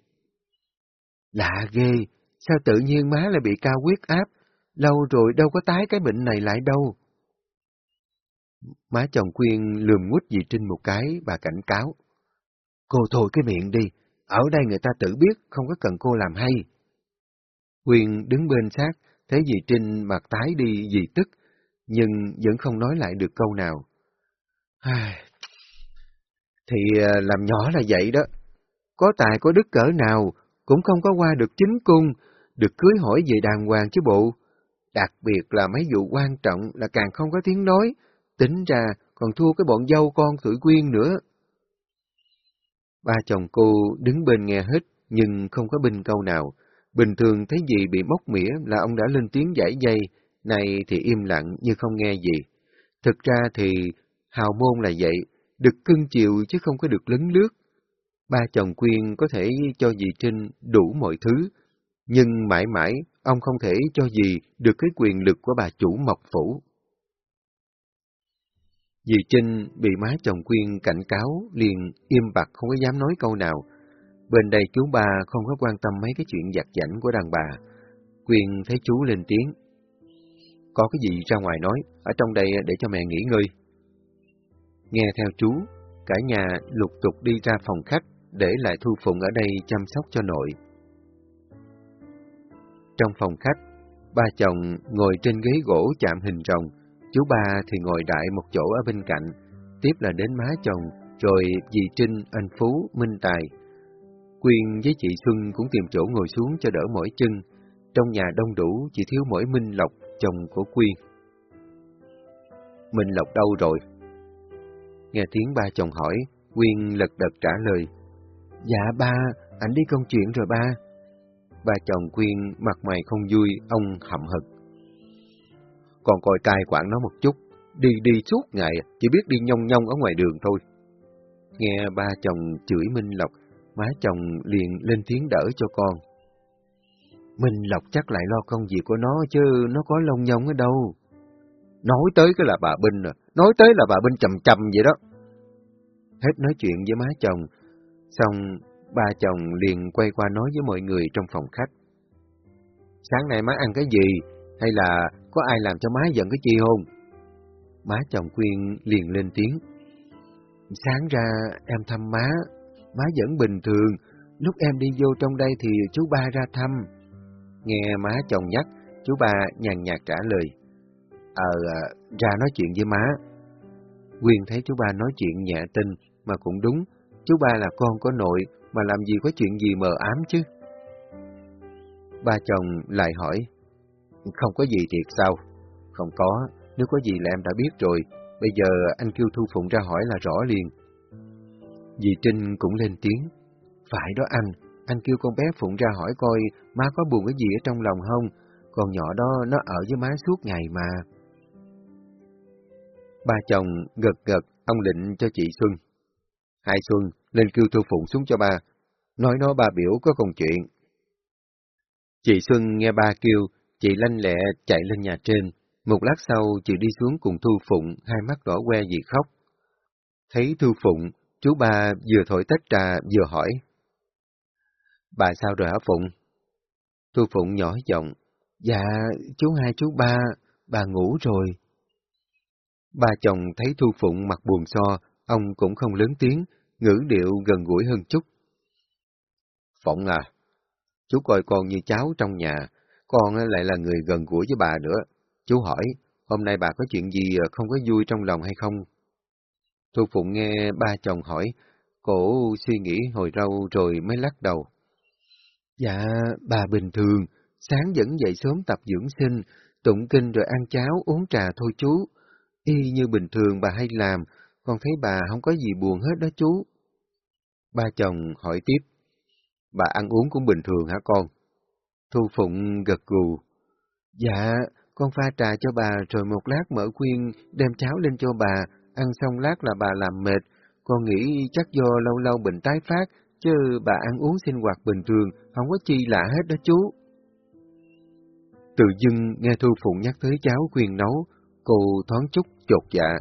Lạ ghê, sao tự nhiên má lại bị cao huyết áp, lâu rồi đâu có tái cái bệnh này lại đâu. Má chồng Quyên lườm ngút dì Trinh một cái và cảnh cáo. Cô thôi cái miệng đi, ở đây người ta tự biết, không có cần cô làm hay. Quyên đứng bên sát, thấy dì Trinh mặt tái đi dì tức, nhưng vẫn không nói lại được câu nào. Thì à, làm nhỏ là vậy đó. Có tài có đức cỡ nào, cũng không có qua được chính cung, được cưới hỏi về đàng hoàng chứ bộ. Đặc biệt là mấy vụ quan trọng là càng không có tiếng nói, tính ra còn thua cái bọn dâu con tuổi quyên nữa. Ba chồng cô đứng bên nghe hết, nhưng không có binh câu nào. Bình thường thấy gì bị móc mỉa là ông đã lên tiếng giải dây, này thì im lặng như không nghe gì. Thực ra thì hào môn là vậy, được cưng chiều chứ không có được lấn lướt. Ba chồng Quyên có thể cho dì Trinh đủ mọi thứ, nhưng mãi mãi ông không thể cho gì được cái quyền lực của bà chủ Mộc Phủ. Dì Trinh bị má chồng Quyên cảnh cáo, liền im bặt không có dám nói câu nào. Bên đây chú bà không có quan tâm mấy cái chuyện giặt giảnh của đàn bà. Quyên thấy chú lên tiếng. Có cái gì ra ngoài nói, ở trong đây để cho mẹ nghỉ ngơi. Nghe theo chú, cả nhà lục tục đi ra phòng khách, để lại Thu Phụng ở đây chăm sóc cho nội. Trong phòng khách, ba chồng ngồi trên ghế gỗ chạm hình rồng, chú ba thì ngồi đại một chỗ ở bên cạnh, tiếp là đến má chồng, rồi dì Trinh, anh Phú, Minh Tài. Quyên với chị Xuân cũng tìm chỗ ngồi xuống cho đỡ mỏi chân, trong nhà đông đủ chỉ thiếu mỗi Minh Lộc, chồng của Quyên. Minh Lộc đâu rồi? Nghe tiếng ba chồng hỏi, Quyên lật đật trả lời. Dạ ba, ảnh đi công chuyện rồi ba. Ba chồng Quyên mặt mày không vui, ông hậm hực. Còn coi cai quản nó một chút, đi đi suốt ngày, chỉ biết đi nhông nhông ở ngoài đường thôi. Nghe ba chồng chửi Minh Lộc, má chồng liền lên tiếng đỡ cho con. Minh Lộc chắc lại lo công việc của nó chứ nó có lông nhông ở đâu. Nói tới cái là bà Binh à, nói tới là bà Binh chầm chầm vậy đó. Hết nói chuyện với má chồng, xong ba chồng liền quay qua nói với mọi người trong phòng khách. Sáng nay má ăn cái gì, hay là có ai làm cho má giận cái chi không? Má chồng Quyên liền lên tiếng. Sáng ra em thăm má, má vẫn bình thường, lúc em đi vô trong đây thì chú ba ra thăm. Nghe má chồng nhắc, chú ba nhàn nhạt trả lời. Ờ, à, ra nói chuyện với má. Quyên thấy chú ba nói chuyện nhẹ tinh, mà cũng đúng, chú ba là con của nội, mà làm gì có chuyện gì mờ ám chứ? Ba chồng lại hỏi, không có gì thiệt sao? Không có, nếu có gì là em đã biết rồi, bây giờ anh kêu Thu Phụng ra hỏi là rõ liền. Dì Trinh cũng lên tiếng, phải đó anh, anh kêu con bé Phụng ra hỏi coi má có buồn cái gì ở trong lòng không, con nhỏ đó nó ở với má suốt ngày mà. Ba chồng gật gật, ông định cho chị Xuân. Hai Xuân, lên kêu Thu Phụng xuống cho ba, nói nó ba biểu có công chuyện. Chị Xuân nghe ba kêu, chị lanh lẹ chạy lên nhà trên, một lát sau chị đi xuống cùng Thu Phụng, hai mắt đỏ que vì khóc. Thấy Thu Phụng, chú ba vừa thổi tách trà vừa hỏi. Bà sao rồi hả Phụng? Thu Phụng nhỏ giọng, dạ, chú hai chú ba, bà ngủ rồi. Ba chồng thấy Thu Phụng mặt buồn so, ông cũng không lớn tiếng, ngữ điệu gần gũi hơn chút. Phụng à, chú coi con như cháu trong nhà, con lại là người gần gũi với bà nữa. Chú hỏi, hôm nay bà có chuyện gì ờ, không có vui trong lòng hay không? Thu Phụng nghe ba chồng hỏi, cổ suy nghĩ hồi lâu rồi mới lắc đầu. Dạ, bà bình thường, sáng vẫn dậy sớm tập dưỡng sinh, tụng kinh rồi ăn cháo, uống trà thôi chú. Y như bình thường bà hay làm, con thấy bà không có gì buồn hết đó chú. Ba chồng hỏi tiếp, bà ăn uống cũng bình thường hả con? Thu Phụng gật gù, dạ, con pha trà cho bà rồi một lát mở khuyên đem cháo lên cho bà, ăn xong lát là bà làm mệt, con nghĩ chắc do lâu lâu bệnh tái phát, chứ bà ăn uống sinh hoạt bình thường, không có chi lạ hết đó chú. Tự dưng nghe Thu Phụng nhắc tới cháo khuyên nấu, cô thoáng chút chột dạ.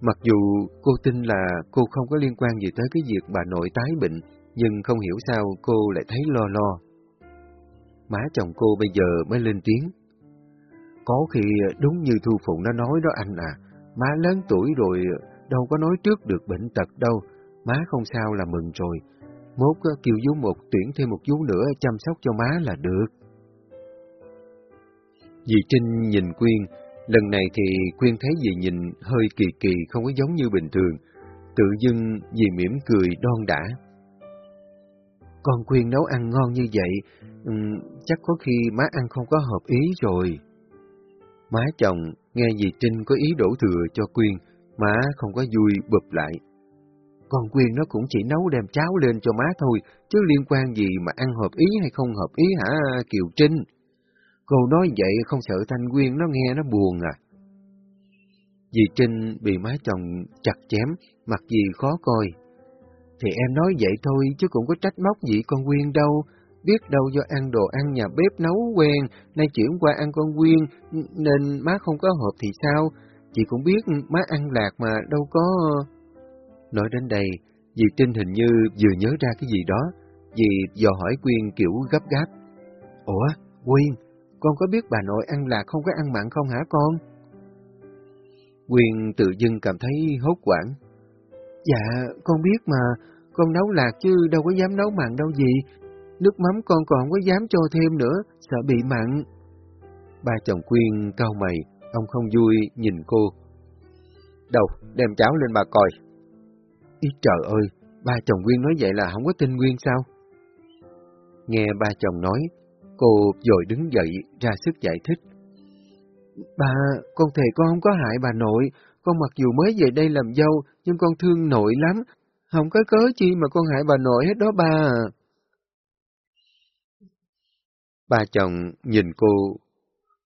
Mặc dù cô tin là cô không có liên quan gì tới cái việc bà nội tái bệnh, nhưng không hiểu sao cô lại thấy lo lo. Má chồng cô bây giờ mới lên tiếng. Có khi đúng như Thu Phụng nó nói đó anh à, má lớn tuổi rồi đâu có nói trước được bệnh tật đâu, má không sao là mừng rồi. Mốt kêu vú một tuyển thêm một vú nữa chăm sóc cho má là được. Dì Trinh nhìn Quyên, lần này thì Quyên thấy dì nhìn hơi kỳ kỳ không có giống như bình thường. tự dưng dì mỉm cười đon đã. Con Quyên nấu ăn ngon như vậy, chắc có khi má ăn không có hợp ý rồi. Má chồng nghe dì Trinh có ý đổ thừa cho Quyên, má không có vui bụp lại. Con Quyên nó cũng chỉ nấu đem cháo lên cho má thôi, chứ liên quan gì mà ăn hợp ý hay không hợp ý hả Kiều Trinh? Cô nói vậy không sợ Thanh Quyên nó nghe nó buồn à? Dì Trinh bị má chồng chặt chém, mặt gì khó coi. Thì em nói vậy thôi, chứ cũng có trách móc gì con Quyên đâu. Biết đâu do ăn đồ ăn nhà bếp nấu quen, nay chuyển qua ăn con Quyên, nên má không có hợp thì sao? Chị cũng biết má ăn lạc mà đâu có... Nói đến đây, dì Trinh hình như vừa nhớ ra cái gì đó, dì dò hỏi Quyên kiểu gấp gáp. Ủa, Quyên, con có biết bà nội ăn lạc không có ăn mặn không hả con? Quyên tự dưng cảm thấy hốt quảng. Dạ, con biết mà, con nấu lạc chứ đâu có dám nấu mặn đâu gì. Nước mắm con còn không có dám cho thêm nữa, sợ bị mặn. Ba chồng Quyên cau mày, ông không vui nhìn cô. Đâu, đem cháo lên bà coi. Ý trời ơi, ba chồng Quyên nói vậy là không có tin Quyên sao? Nghe ba chồng nói, cô rồi đứng dậy ra sức giải thích. Bà, con thề con không có hại bà nội, con mặc dù mới về đây làm dâu, nhưng con thương nội lắm, không có cớ chi mà con hại bà nội hết đó ba à. Ba chồng nhìn cô,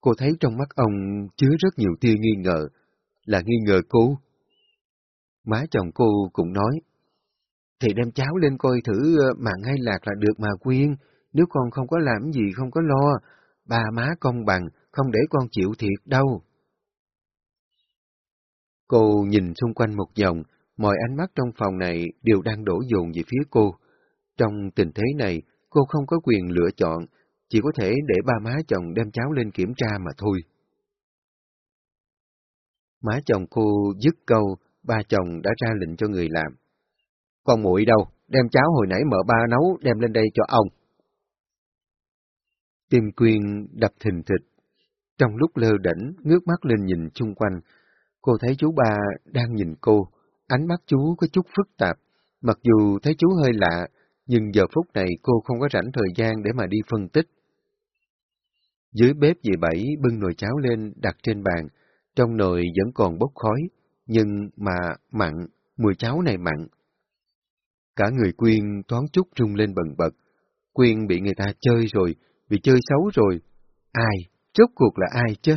cô thấy trong mắt ông chứa rất nhiều tia nghi ngờ, là nghi ngờ cô. Má chồng cô cũng nói, thì đem cháu lên coi thử ờ, mặn hay lạc là được mà quyên, nếu con không có làm gì không có lo, ba má công bằng, không để con chịu thiệt đâu. Cô nhìn xung quanh một vòng, mọi ánh mắt trong phòng này đều đang đổ dồn về phía cô. Trong tình thế này, cô không có quyền lựa chọn, chỉ có thể để ba má chồng đem cháu lên kiểm tra mà thôi. Má chồng cô dứt câu, ba chồng đã ra lệnh cho người làm. Con muội đâu, đem cháo hồi nãy mợ ba nấu đem lên đây cho ông. Tim Quyên đập thình thịch. Trong lúc lơ đỉnh, ngước mắt lên nhìn chung quanh, cô thấy chú ba đang nhìn cô, ánh mắt chú có chút phức tạp. Mặc dù thấy chú hơi lạ, nhưng giờ phút này cô không có rảnh thời gian để mà đi phân tích. Dưới bếp dì Bảy bưng nồi cháo lên đặt trên bàn, trong nồi vẫn còn bốc khói, nhưng mà mặn, mùi cháo này mặn. Cả người Quyên thoáng chút rung lên bần bật. Quyên bị người ta chơi rồi, vì chơi xấu rồi. Ai? Rốt cuộc là ai chứ?